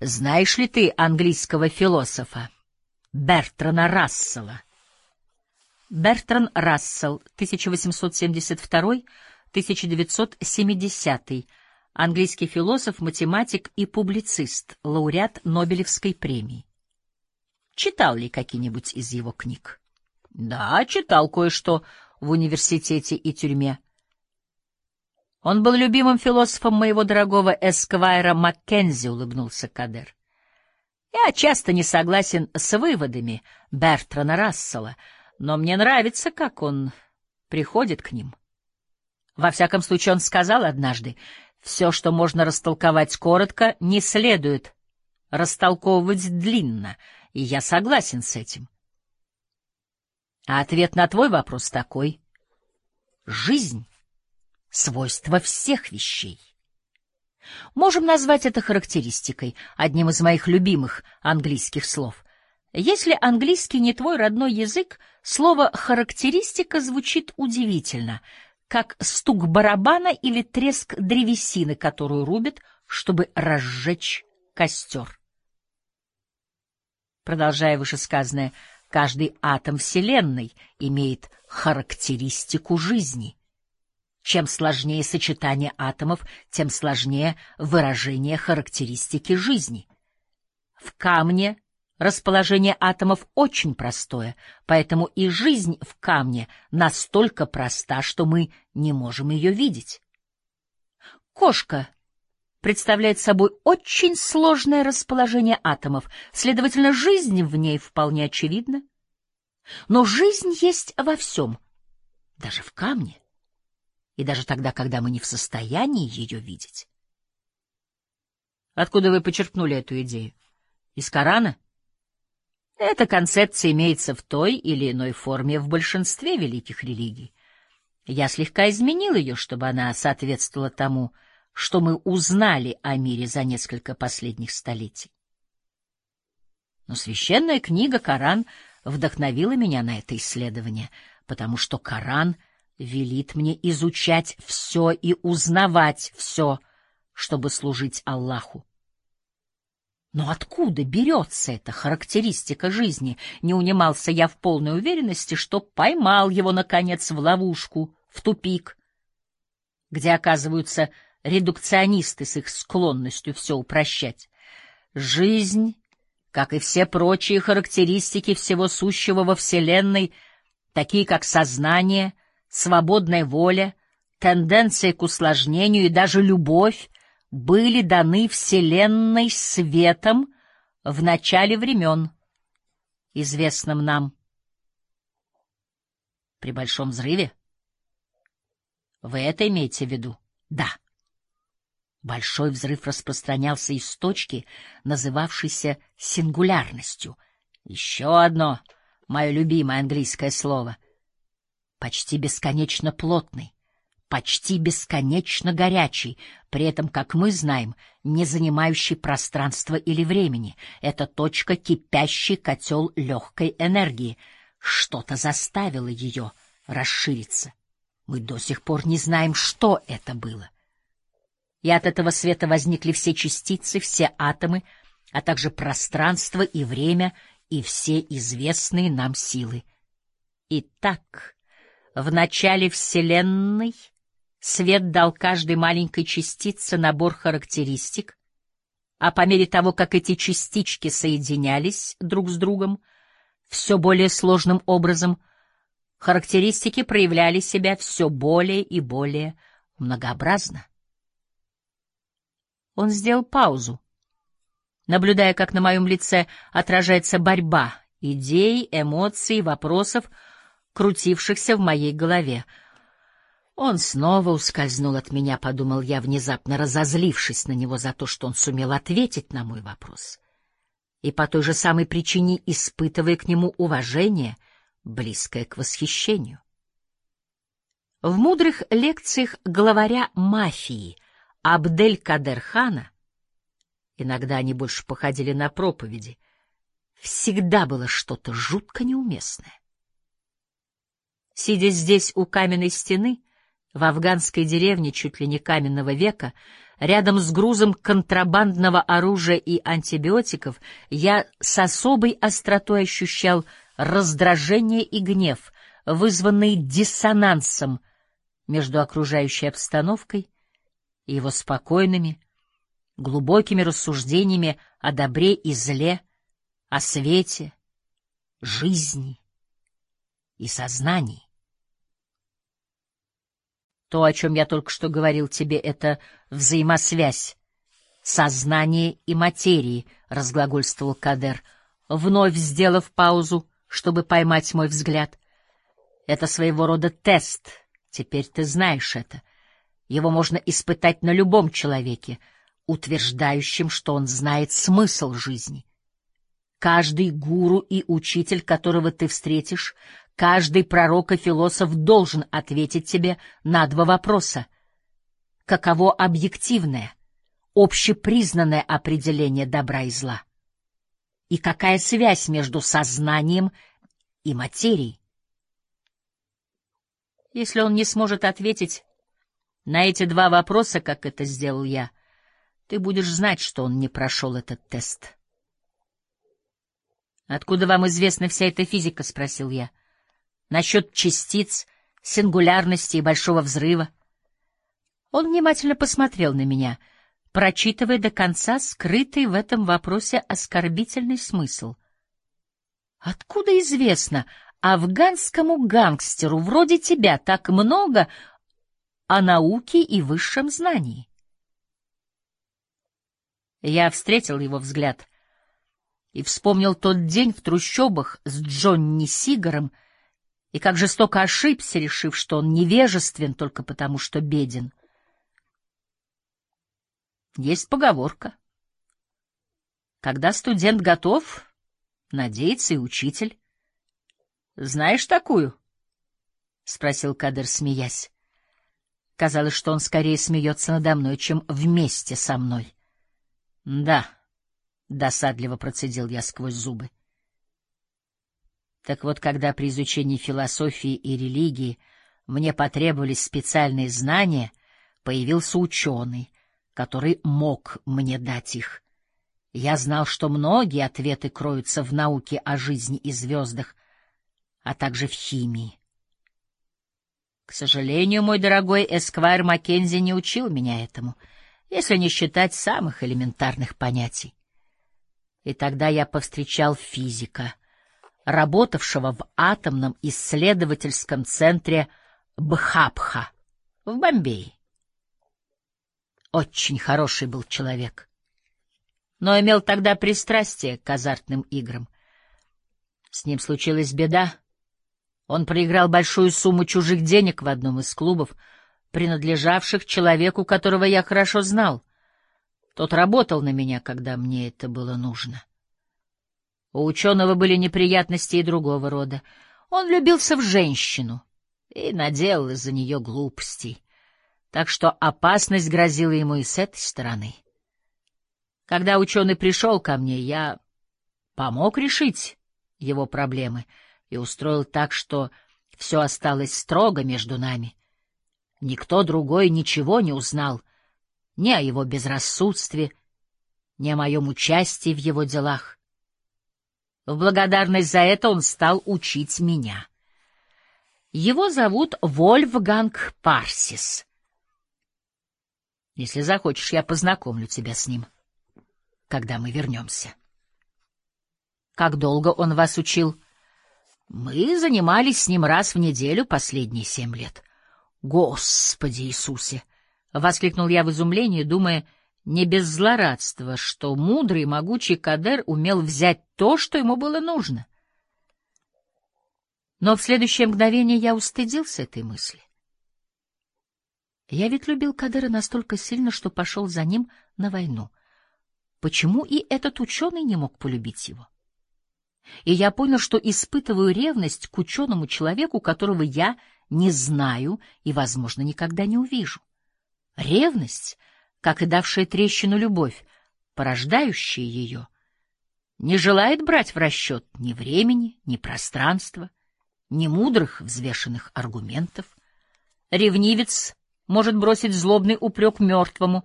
Знаешь ли ты английского философа Бертрана Рассела? Бертран Рассел, 1872-1970, английский философ, математик и публицист, лауреат Нобелевской премии. Читал ли какие-нибудь из его книг? Да, читал кое-что в университете и тюрьме. Он был любимым философом моего дорогого Эсквайра Маккензи, улыбнулся Кадер. Я часто не согласен с выводами Бертрана Рассела, но мне нравится, как он приходит к ним. Во всяком случае, он сказал однажды, все, что можно растолковать коротко, не следует растолковывать длинно, и я согласен с этим. А ответ на твой вопрос такой. Жизнь — свойство всех вещей. Можем назвать это характеристикой, одним из моих любимых английских слов. Если английский не твой родной язык, слово «характеристика» звучит удивительно, как стук барабана или треск древесины, которую рубят, чтобы разжечь костер. Продолжая вышесказанное, Каждый атом Вселенной имеет характеристику жизни. Чем сложнее сочетание атомов, тем сложнее выражение характеристики жизни. В камне расположение атомов очень простое, поэтому и жизнь в камне настолько проста, что мы не можем ее видеть. Кошка представляет собой очень сложное расположение атомов, следовательно, жизнь в ней вполне очевидна. Но жизнь есть во всем, даже в камне, и даже тогда, когда мы не в состоянии ее видеть. Откуда вы почерпнули эту идею? Из Корана? Эта концепция имеется в той или иной форме в большинстве великих религий. Я слегка изменил ее, чтобы она соответствовала тому, что мы узнали о мире за несколько последних столетий. Но священная книга Коран вдохновила меня на это исследование, потому что Коран велит мне изучать все и узнавать все, чтобы служить Аллаху. Но откуда берется эта характеристика жизни? Не унимался я в полной уверенности, что поймал его, наконец, в ловушку, в тупик, где оказываются редукционисты с их склонностью все упрощать. Жизнь, как и все прочие характеристики всего сущего во Вселенной, такие как сознание, свободная воля, тенденция к усложнению и даже любовь, были даны Вселенной светом в начале времен, известным нам. При Большом Взрыве? Вы это имеете в виду? Да. Большой взрыв распространялся из точки, называвшейся сингулярностью. Еще одно, мое любимое английское слово. Почти бесконечно плотный, почти бесконечно горячий, при этом, как мы знаем, не занимающий пространства или времени. Это точка кипящий котел легкой энергии. Что-то заставило ее расшириться. Мы до сих пор не знаем, что это было и от этого света возникли все частицы, все атомы, а также пространство и время и все известные нам силы. Итак, в начале Вселенной свет дал каждой маленькой частице набор характеристик, а по мере того, как эти частички соединялись друг с другом, все более сложным образом, характеристики проявляли себя все более и более многообразно. Он сделал паузу, наблюдая, как на моем лице отражается борьба идей, эмоций, вопросов, крутившихся в моей голове. Он снова ускользнул от меня, подумал я, внезапно разозлившись на него за то, что он сумел ответить на мой вопрос. И по той же самой причине испытывая к нему уважение, близкое к восхищению. В мудрых лекциях главаря мафии Абдель-Кадер-хана, иногда они больше походили на проповеди, всегда было что-то жутко неуместное. Сидя здесь у каменной стены, в афганской деревне чуть ли не каменного века, рядом с грузом контрабандного оружия и антибиотиков, я с особой остротой ощущал раздражение и гнев, вызванные диссонансом между окружающей обстановкой и его спокойными, глубокими рассуждениями о добре и зле, о свете, жизни и сознании. То, о чем я только что говорил тебе, — это взаимосвязь сознания и материи, — разглагольствовал Кадер, вновь сделав паузу, чтобы поймать мой взгляд. Это своего рода тест, теперь ты знаешь это — его можно испытать на любом человеке, утверждающем, что он знает смысл жизни. Каждый гуру и учитель, которого ты встретишь, каждый пророк и философ должен ответить тебе на два вопроса. Каково объективное, общепризнанное определение добра и зла? И какая связь между сознанием и материей? Если он не сможет ответить, на эти два вопроса, как это сделал я, ты будешь знать, что он не прошел этот тест. «Откуда вам известна вся эта физика?» — спросил я. «Насчет частиц, сингулярности и большого взрыва». Он внимательно посмотрел на меня, прочитывая до конца скрытый в этом вопросе оскорбительный смысл. «Откуда известно афганскому гангстеру вроде тебя так много о науке и высшем знании. Я встретил его взгляд и вспомнил тот день в трущобах с Джонни Сигаром и как жестоко ошибся, решив, что он невежествен только потому, что беден. Есть поговорка. Когда студент готов, надеется и учитель. Знаешь такую? — спросил Кадр, смеясь. Казалось, что он скорее смеется надо мной, чем вместе со мной. — Да, — досадливо процедил я сквозь зубы. Так вот, когда при изучении философии и религии мне потребовались специальные знания, появился ученый, который мог мне дать их. Я знал, что многие ответы кроются в науке о жизни и звездах, а также в химии. К сожалению, мой дорогой Эсквайр Маккензи не учил меня этому, если не считать самых элементарных понятий. И тогда я повстречал физика, работавшего в атомном исследовательском центре Бхапха в Бомбее. Очень хороший был человек, но имел тогда пристрастие к азартным играм. С ним случилась беда. Он проиграл большую сумму чужих денег в одном из клубов, принадлежавших человеку, которого я хорошо знал. Тот работал на меня, когда мне это было нужно. У ученого были неприятности и другого рода. Он влюбился в женщину и наделал из-за нее глупостей. Так что опасность грозила ему и с этой стороны. Когда ученый пришел ко мне, я помог решить его проблемы и устроил так, что все осталось строго между нами. Никто другой ничего не узнал ни о его безрассудстве, ни о моем участии в его делах. В благодарность за это он стал учить меня. Его зовут Вольфганг Парсис. Если захочешь, я познакомлю тебя с ним, когда мы вернемся. Как долго он вас учил? Мы занимались с ним раз в неделю последние семь лет. Господи Иисусе! — воскликнул я в изумлении, думая, — не без злорадства, что мудрый, могучий Кадер умел взять то, что ему было нужно. Но в следующее мгновение я устыдился этой мысли. Я ведь любил Кадера настолько сильно, что пошел за ним на войну. Почему и этот ученый не мог полюбить его? И я понял, что испытываю ревность к ученому человеку, которого я не знаю и, возможно, никогда не увижу. Ревность — как и давшая трещину любовь, порождающая ее, не желает брать в расчет ни времени, ни пространства, ни мудрых взвешенных аргументов. Ревнивец может бросить злобный упрек мертвому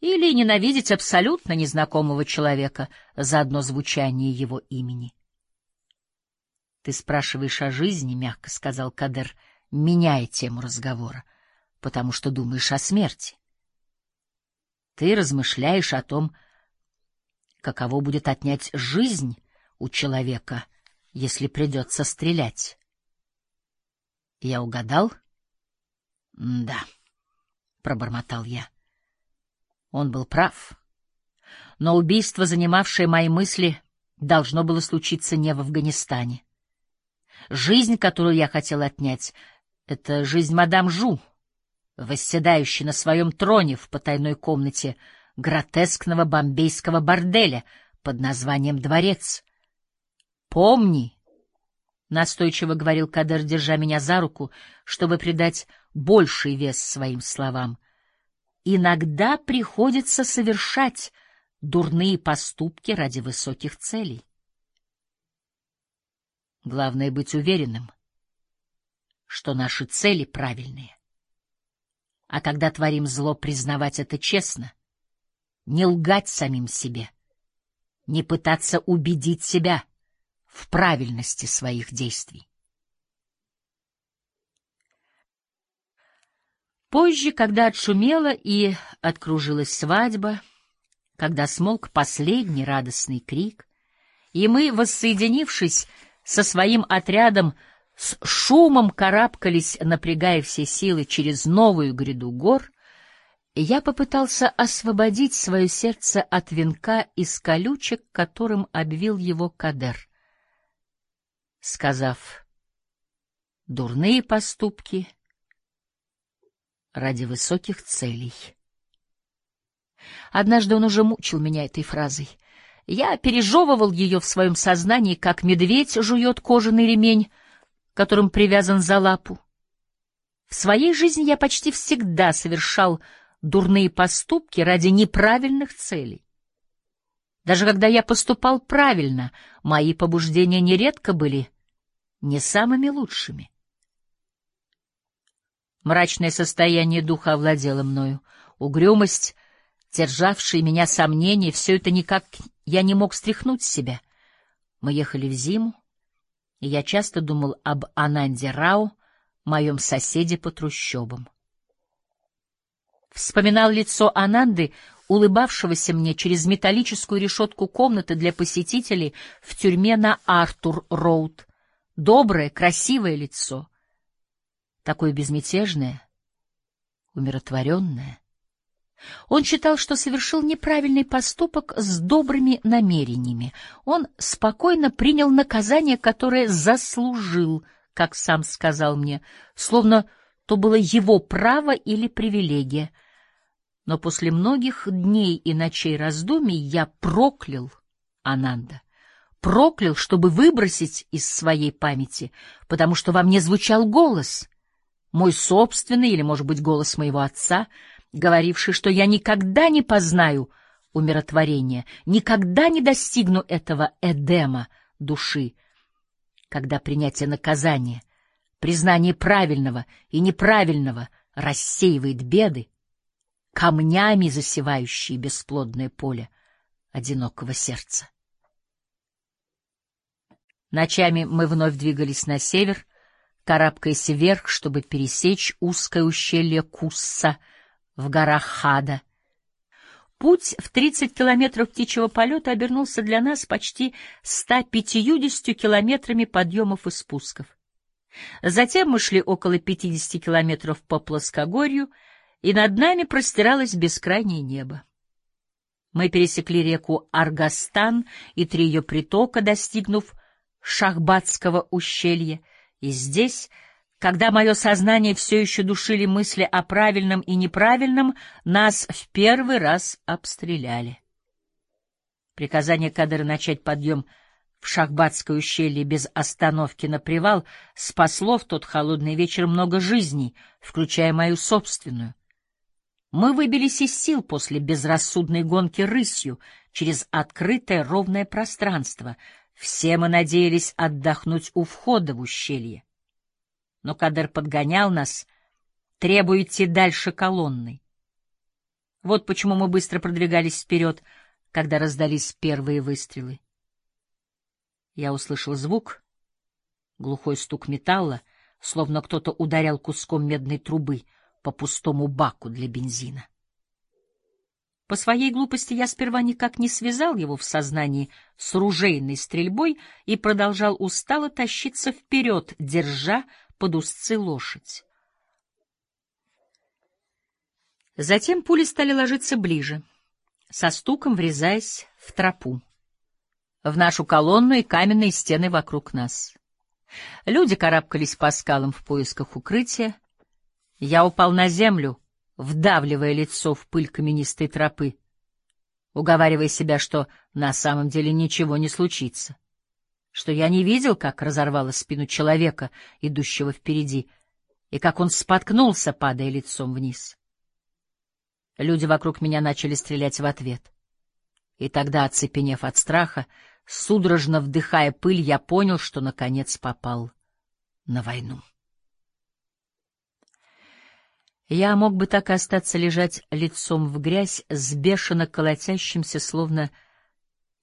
или ненавидеть абсолютно незнакомого человека за одно звучание его имени. — Ты спрашиваешь о жизни, — мягко сказал Кадер, меняя тему разговора, — потому что думаешь о смерти. Ты размышляешь о том, каково будет отнять жизнь у человека, если придется стрелять. Я угадал? — Да, — пробормотал я. Он был прав. Но убийство, занимавшее мои мысли, должно было случиться не в Афганистане. Жизнь, которую я хотел отнять, — это жизнь мадам Жу — восседающий на своем троне в потайной комнате гротескного бомбейского борделя под названием «Дворец». «Помни», — настойчиво говорил Кадер, держа меня за руку, чтобы придать больший вес своим словам, «иногда приходится совершать дурные поступки ради высоких целей. Главное — быть уверенным, что наши цели правильные а когда творим зло, признавать это честно, не лгать самим себе, не пытаться убедить себя в правильности своих действий. Позже, когда отшумела и откружилась свадьба, когда смолк последний радостный крик, и мы, воссоединившись со своим отрядом, с шумом карабкались, напрягая все силы через новую гряду гор, я попытался освободить свое сердце от венка из колючек, которым обвил его кадер, сказав «дурные поступки ради высоких целей». Однажды он уже мучил меня этой фразой. Я пережевывал ее в своем сознании, как медведь жует кожаный ремень, которым привязан за лапу. В своей жизни я почти всегда совершал дурные поступки ради неправильных целей. Даже когда я поступал правильно, мои побуждения нередко были не самыми лучшими. Мрачное состояние духа овладело мною, угрюмость, державшие меня сомнения, все это никак я не мог стряхнуть с себя. Мы ехали в зиму, и я часто думал об Ананде Рау, моем соседе по трущобам. Вспоминал лицо Ананды, улыбавшегося мне через металлическую решетку комнаты для посетителей в тюрьме на Артур-Роуд. Доброе, красивое лицо. Такое безмятежное, умиротворенное. Он считал, что совершил неправильный поступок с добрыми намерениями. Он спокойно принял наказание, которое заслужил, как сам сказал мне, словно то было его право или привилегия. Но после многих дней и ночей раздумий я проклял Ананда. Проклял, чтобы выбросить из своей памяти, потому что во мне звучал голос, мой собственный или, может быть, голос моего отца — говоривший, что я никогда не познаю умиротворения, никогда не достигну этого Эдема души, когда принятие наказания, признание правильного и неправильного рассеивает беды, камнями засевающие бесплодное поле одинокого сердца. Ночами мы вновь двигались на север, карабкаясь вверх, чтобы пересечь узкое ущелье Кусса — в горах Хада. Путь в 30 километров птичьего полета обернулся для нас почти 150 километрами подъемов и спусков. Затем мы шли около 50 километров по плоскогорью, и над нами простиралось бескрайнее небо. Мы пересекли реку Аргастан и три ее притока, достигнув Шахбатского ущелья, и здесь когда мое сознание все еще душили мысли о правильном и неправильном, нас в первый раз обстреляли. Приказание Кадыра начать подъем в Шахбатское ущелье без остановки на привал спасло в тот холодный вечер много жизней, включая мою собственную. Мы выбились из сил после безрассудной гонки рысью через открытое ровное пространство. Все мы надеялись отдохнуть у входа в ущелье но Кадер подгонял нас, требуя идти дальше колонной. Вот почему мы быстро продвигались вперед, когда раздались первые выстрелы. Я услышал звук, глухой стук металла, словно кто-то ударял куском медной трубы по пустому баку для бензина. По своей глупости я сперва никак не связал его в сознании с ружейной стрельбой и продолжал устало тащиться вперед, держа под узцы лошадь. Затем пули стали ложиться ближе, со стуком врезаясь в тропу, в нашу колонну и каменные стены вокруг нас. Люди карабкались по скалам в поисках укрытия. Я упал на землю, вдавливая лицо в пыль каменистой тропы, уговаривая себя, что на самом деле ничего не случится что я не видел, как разорвало спину человека, идущего впереди, и как он споткнулся, падая лицом вниз. Люди вокруг меня начали стрелять в ответ. И тогда, оцепенев от страха, судорожно вдыхая пыль, я понял, что наконец попал на войну. Я мог бы так и остаться лежать лицом в грязь с бешено колотящимся, словно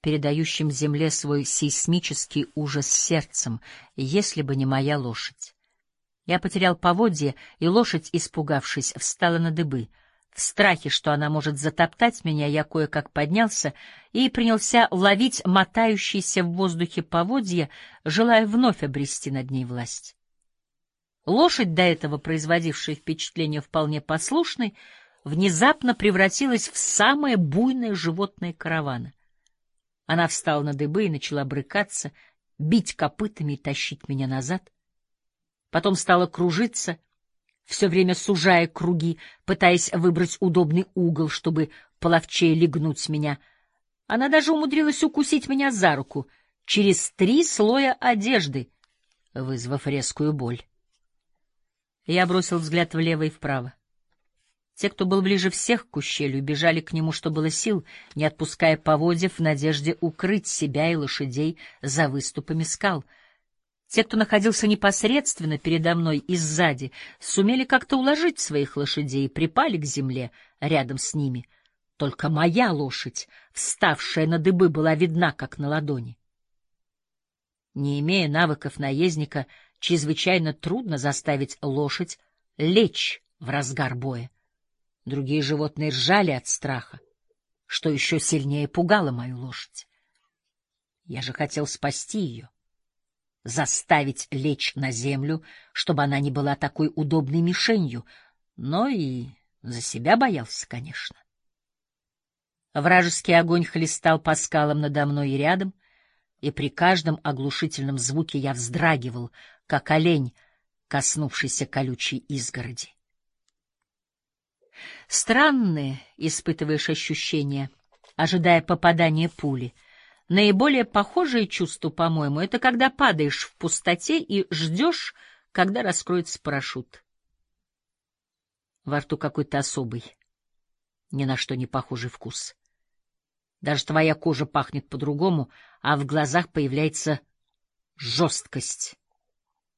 передающим земле свой сейсмический ужас сердцем, если бы не моя лошадь. Я потерял поводье, и лошадь, испугавшись, встала на дыбы. В страхе, что она может затоптать меня, я кое-как поднялся и принялся ловить мотающиеся в воздухе поводья, желая вновь обрести над ней власть. Лошадь, до этого производившая впечатление вполне послушной, внезапно превратилась в самое буйное животное каравана. Она встала на дыбы и начала брыкаться, бить копытами и тащить меня назад. Потом стала кружиться, все время сужая круги, пытаясь выбрать удобный угол, чтобы половчее легнуть меня. Она даже умудрилась укусить меня за руку через три слоя одежды, вызвав резкую боль. Я бросил взгляд влево и вправо. Те, кто был ближе всех к ущелью, бежали к нему, что было сил, не отпуская поводьев в надежде укрыть себя и лошадей за выступами скал. Те, кто находился непосредственно передо мной и сзади, сумели как-то уложить своих лошадей и припали к земле рядом с ними. Только моя лошадь, вставшая на дыбы, была видна, как на ладони. Не имея навыков наездника, чрезвычайно трудно заставить лошадь лечь в разгар боя. Другие животные ржали от страха, что еще сильнее пугало мою лошадь. Я же хотел спасти ее, заставить лечь на землю, чтобы она не была такой удобной мишенью, но и за себя боялся, конечно. Вражеский огонь хлестал по скалам надо мной и рядом, и при каждом оглушительном звуке я вздрагивал, как олень, коснувшийся колючей изгороди. Странные испытываешь ощущения, ожидая попадания пули. Наиболее похожее чувство, по-моему, это когда падаешь в пустоте и ждешь, когда раскроется парашют. Во рту какой-то особый, ни на что не похожий вкус. Даже твоя кожа пахнет по-другому, а в глазах появляется жесткость,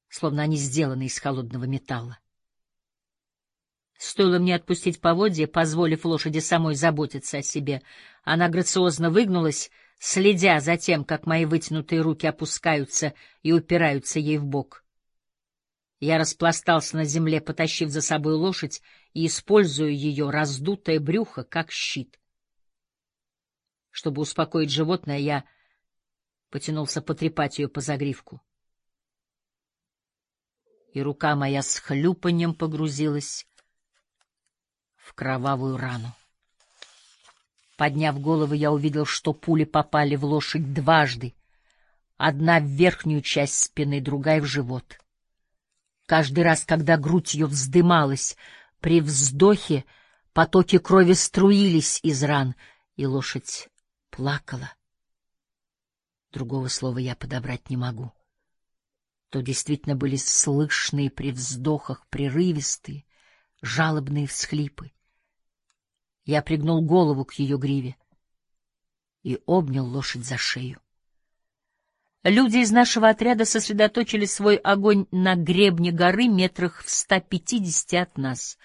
словно они сделаны из холодного металла. Стоило мне отпустить поводья, позволив лошади самой заботиться о себе. Она грациозно выгнулась, следя за тем, как мои вытянутые руки опускаются и упираются ей в бок. Я распластался на земле, потащив за собой лошадь и используя ее раздутое брюхо как щит. Чтобы успокоить животное, я потянулся потрепать ее по загривку. И рука моя с хлюпаньем погрузилась в кровавую рану. Подняв голову, я увидел, что пули попали в лошадь дважды. Одна в верхнюю часть спины, другая в живот. Каждый раз, когда грудь ее вздымалась, при вздохе потоки крови струились из ран, и лошадь плакала. Другого слова я подобрать не могу. То действительно были слышные при вздохах прерывистые, жалобные всхлипы. Я пригнул голову к ее гриве и обнял лошадь за шею. Люди из нашего отряда сосредоточили свой огонь на гребне горы метрах в ста пятидесяти от нас.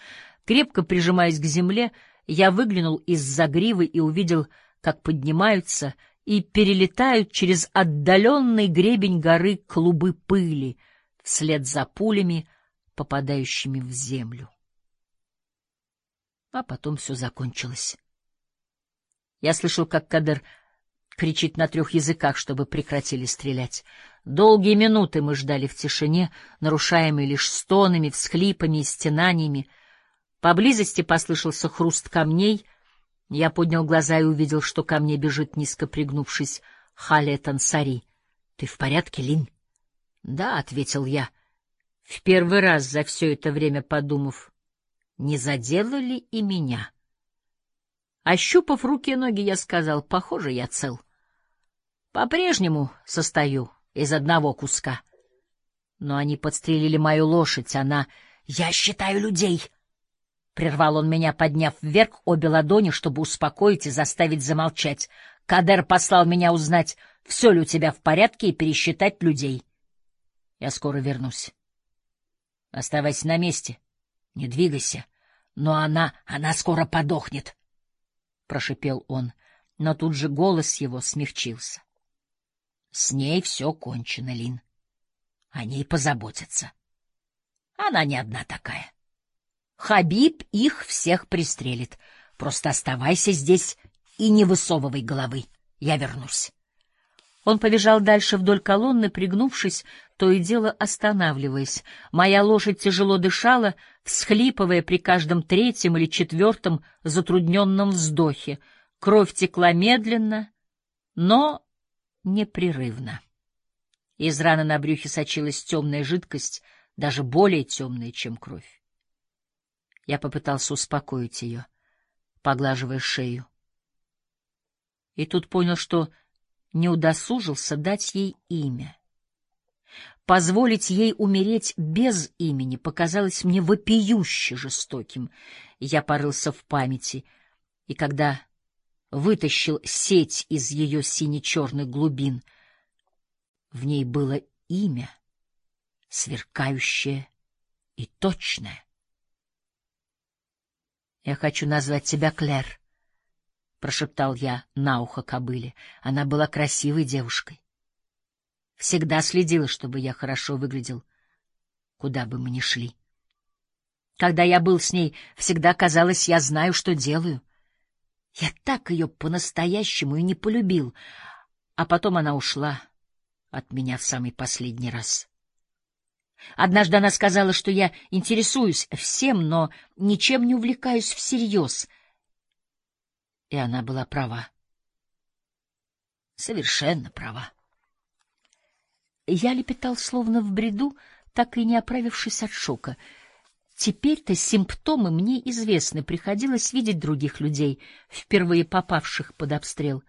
Крепко прижимаясь к земле, я выглянул из-за гривы и увидел, как поднимаются и перелетают через отдаленный гребень горы клубы пыли вслед за пулями, попадающими в землю. А потом все закончилось. Я слышал, как Кадер кричит на трех языках, чтобы прекратили стрелять. Долгие минуты мы ждали в тишине, нарушаемой лишь стонами, всхлипами и стенаниями. Поблизости послышался хруст камней — я поднял глаза и увидел, что ко мне бежит, низко пригнувшись, Хале Тансари. — Ты в порядке, Лин? — Да, — ответил я, в первый раз за все это время подумав, не заделали и меня. Ощупав руки и ноги, я сказал, похоже, я цел. По-прежнему состою из одного куска. Но они подстрелили мою лошадь, она... Я считаю людей! Прервал он меня, подняв вверх обе ладони, чтобы успокоить и заставить замолчать. Кадер послал меня узнать, все ли у тебя в порядке, и пересчитать людей. Я скоро вернусь. Оставайся на месте, не двигайся. Но она, она скоро подохнет, — прошипел он, но тут же голос его смягчился. С ней все кончено, Лин. О ней позаботятся. Она не одна такая. Хабиб их всех пристрелит. Просто оставайся здесь и не высовывай головы. Я вернусь. Он побежал дальше вдоль колонны, пригнувшись, то и дело останавливаясь. Моя лошадь тяжело дышала, всхлипывая при каждом третьем или четвертом затрудненном вздохе. Кровь текла медленно, но непрерывно. Из раны на брюхе сочилась темная жидкость, даже более темная, чем кровь. Я попытался успокоить ее, поглаживая шею. И тут понял, что не удосужился дать ей имя. Позволить ей умереть без имени показалось мне вопиюще жестоким. Я порылся в памяти, и когда вытащил сеть из ее сине-черных глубин, в ней было имя, сверкающее и точное. Я хочу назвать тебя Клэр, прошептал я на ухо кобыле. Она была красивой девушкой. Всегда следила, чтобы я хорошо выглядел. куда бы мы ни шли. Когда я был с ней, всегда казалось, я знаю, что делаю. Я так ее по-настоящему и не полюбил, а потом она ушла от меня в самый последний раз. Однажды она сказала, что я интересуюсь всем, но ничем не увлекаюсь всерьез. И она была права. Совершенно права. Я лепетал словно в бреду, так и не оправившись от шока. Теперь-то симптомы мне известны, приходилось видеть других людей, впервые попавших под обстрел.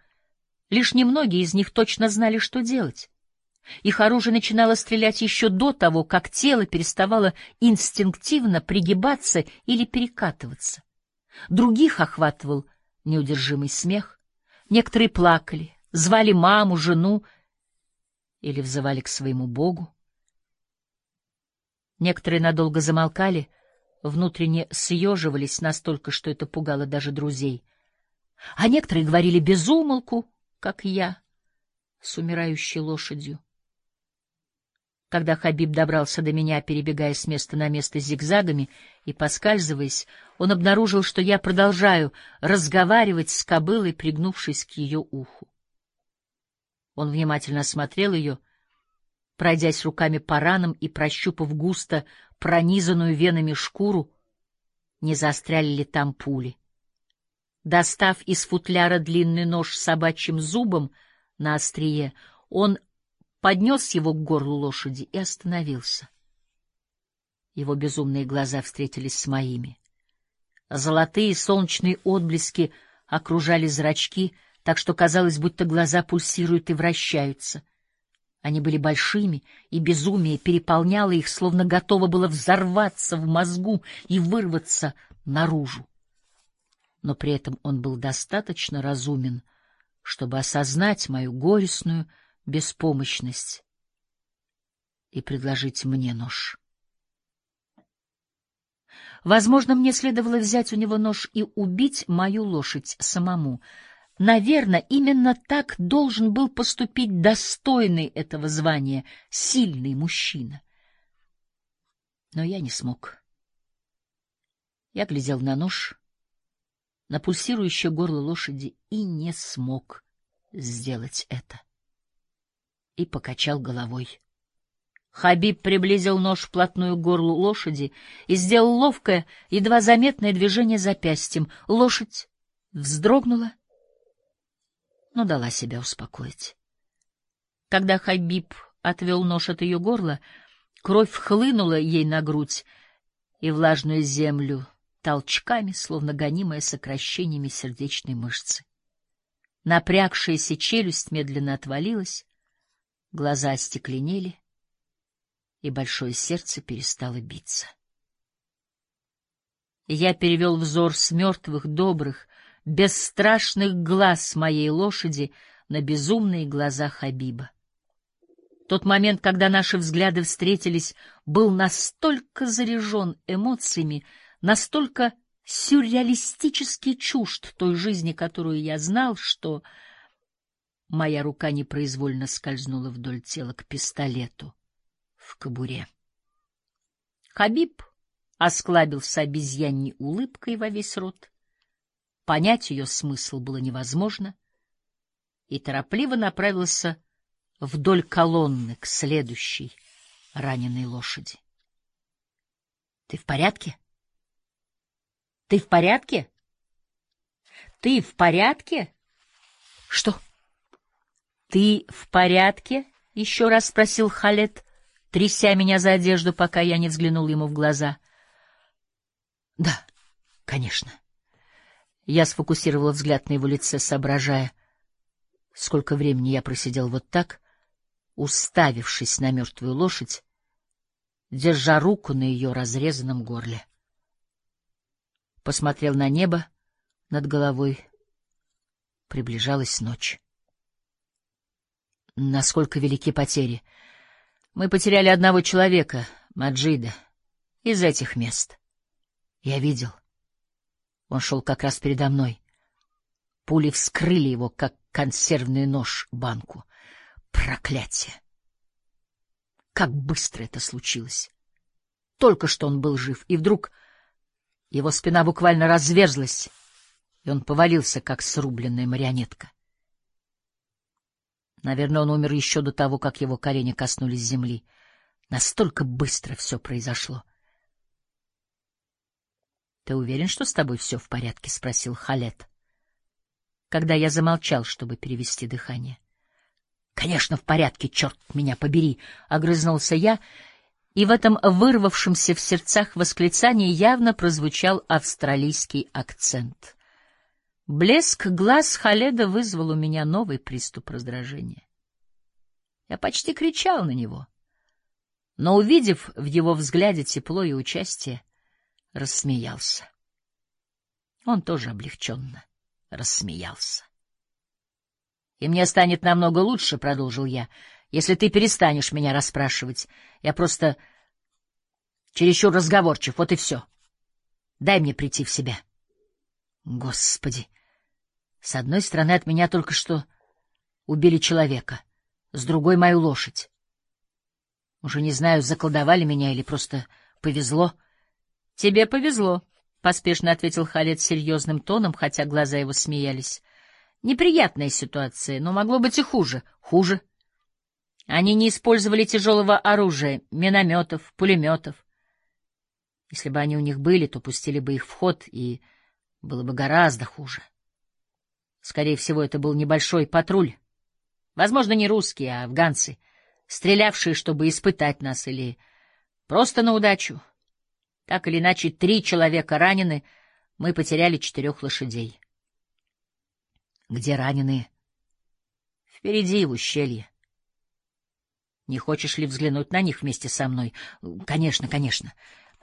Лишь немногие из них точно знали, что делать. Их оружие начинало стрелять еще до того, как тело переставало инстинктивно пригибаться или перекатываться. Других охватывал неудержимый смех. Некоторые плакали, звали маму, жену или взывали к своему Богу. Некоторые надолго замолкали, внутренне съеживались настолько, что это пугало даже друзей. А некоторые говорили без умолку, как я, с умирающей лошадью. Когда Хабиб добрался до меня, перебегая с места на место зигзагами и поскальзываясь, он обнаружил, что я продолжаю разговаривать с кобылой, пригнувшись к ее уху. Он внимательно осмотрел ее, пройдясь руками по ранам и прощупав густо пронизанную венами шкуру, не застряли ли там пули. Достав из футляра длинный нож с собачьим зубом на острие, он поднес его к горлу лошади и остановился. Его безумные глаза встретились с моими. Золотые солнечные отблески окружали зрачки, так что казалось, будто глаза пульсируют и вращаются. Они были большими, и безумие переполняло их, словно готово было взорваться в мозгу и вырваться наружу. Но при этом он был достаточно разумен, чтобы осознать мою горестную, беспомощность и предложить мне нож. Возможно, мне следовало взять у него нож и убить мою лошадь самому. Наверное, именно так должен был поступить достойный этого звания сильный мужчина. Но я не смог. Я глядел на нож, на пульсирующее горло лошади и не смог сделать это и покачал головой. Хабиб приблизил нож вплотную к горлу лошади и сделал ловкое, едва заметное движение запястьем. Лошадь вздрогнула, но дала себя успокоить. Когда Хабиб отвел нож от ее горла, кровь хлынула ей на грудь и влажную землю толчками, словно гонимая сокращениями сердечной мышцы. Напрягшаяся челюсть медленно отвалилась, Глаза остекленели, и большое сердце перестало биться. Я перевел взор с мертвых, добрых, бесстрашных глаз моей лошади на безумные глаза Хабиба. Тот момент, когда наши взгляды встретились, был настолько заряжен эмоциями, настолько сюрреалистически чужд той жизни, которую я знал, что Моя рука непроизвольно скользнула вдоль тела к пистолету в кобуре. Хабиб осклабился обезьяньей улыбкой во весь рот. Понять ее смысл было невозможно, и торопливо направился вдоль колонны к следующей раненой лошади. — Ты в порядке? — Ты в порядке? — Ты в порядке? — Что? — «Ты в порядке?» — еще раз спросил Халет, тряся меня за одежду, пока я не взглянул ему в глаза. «Да, конечно». Я сфокусировал взгляд на его лице, соображая, сколько времени я просидел вот так, уставившись на мертвую лошадь, держа руку на ее разрезанном горле. Посмотрел на небо над головой. Приближалась ночь насколько велики потери. Мы потеряли одного человека, Маджида, из этих мест. Я видел. Он шел как раз передо мной. Пули вскрыли его, как консервный нож, банку. Проклятие! Как быстро это случилось! только что он был жив, и вдруг его спина буквально разверзлась, и он повалился, как срубленная марионетка. Наверное, он умер еще до того, как его колени коснулись земли. Настолько быстро все произошло. — Ты уверен, что с тобой все в порядке? — спросил Халет, когда я замолчал, чтобы перевести дыхание. — Конечно, в порядке, черт меня побери! — огрызнулся я, и в этом вырвавшемся в сердцах восклицании явно прозвучал австралийский акцент. Блеск глаз Халеда вызвал у меня новый приступ раздражения. Я почти кричал на него, но, увидев в его взгляде тепло и участие, рассмеялся. Он тоже облегченно рассмеялся. — И мне станет намного лучше, — продолжил я, — если ты перестанешь меня расспрашивать. Я просто чересчур разговорчив, вот и все. Дай мне прийти в себя. Господи! С одной стороны, от меня только что убили человека, с другой — мою лошадь. Уже не знаю, заколдовали меня или просто повезло. — Тебе повезло, — поспешно ответил Халет серьезным тоном, хотя глаза его смеялись. — Неприятная ситуация, но могло быть и хуже. Хуже. Они не использовали тяжелого оружия, минометов, пулеметов. Если бы они у них были, то пустили бы их в ход, и было бы гораздо хуже. Скорее всего, это был небольшой патруль. Возможно, не русские, а афганцы, стрелявшие, чтобы испытать нас, или просто на удачу. Так или иначе, три человека ранены, мы потеряли четырех лошадей. Где раненые? Впереди, в ущелье. Не хочешь ли взглянуть на них вместе со мной? Конечно, конечно.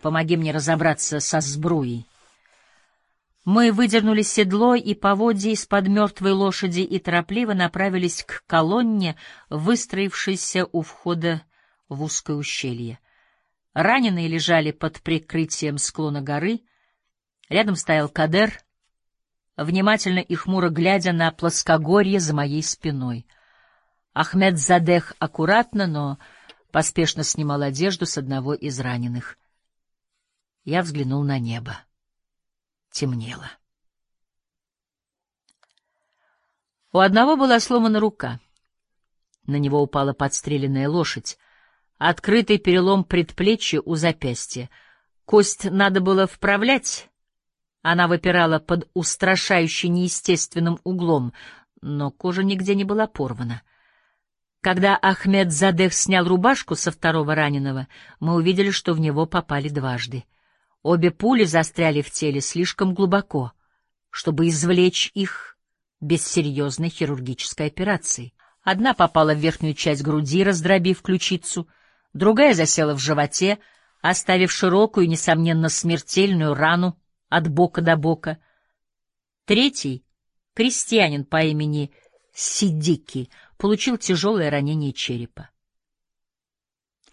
Помоги мне разобраться со сбруей. Мы выдернули седло и поводья из-под мертвой лошади и торопливо направились к колонне, выстроившейся у входа в узкое ущелье. Раненые лежали под прикрытием склона горы. Рядом стоял Кадер, внимательно и хмуро глядя на плоскогорье за моей спиной. Ахмед Задех аккуратно, но поспешно снимал одежду с одного из раненых. Я взглянул на небо темнело. У одного была сломана рука. На него упала подстреленная лошадь. Открытый перелом предплечья у запястья. Кость надо было вправлять. Она выпирала под устрашающе неестественным углом, но кожа нигде не была порвана. Когда Ахмед Задех снял рубашку со второго раненого, мы увидели, что в него попали дважды. Обе пули застряли в теле слишком глубоко, чтобы извлечь их без серьезной хирургической операции. Одна попала в верхнюю часть груди, раздробив ключицу, другая засела в животе, оставив широкую, несомненно, смертельную рану от бока до бока. Третий, крестьянин по имени Сидики, получил тяжелое ранение черепа.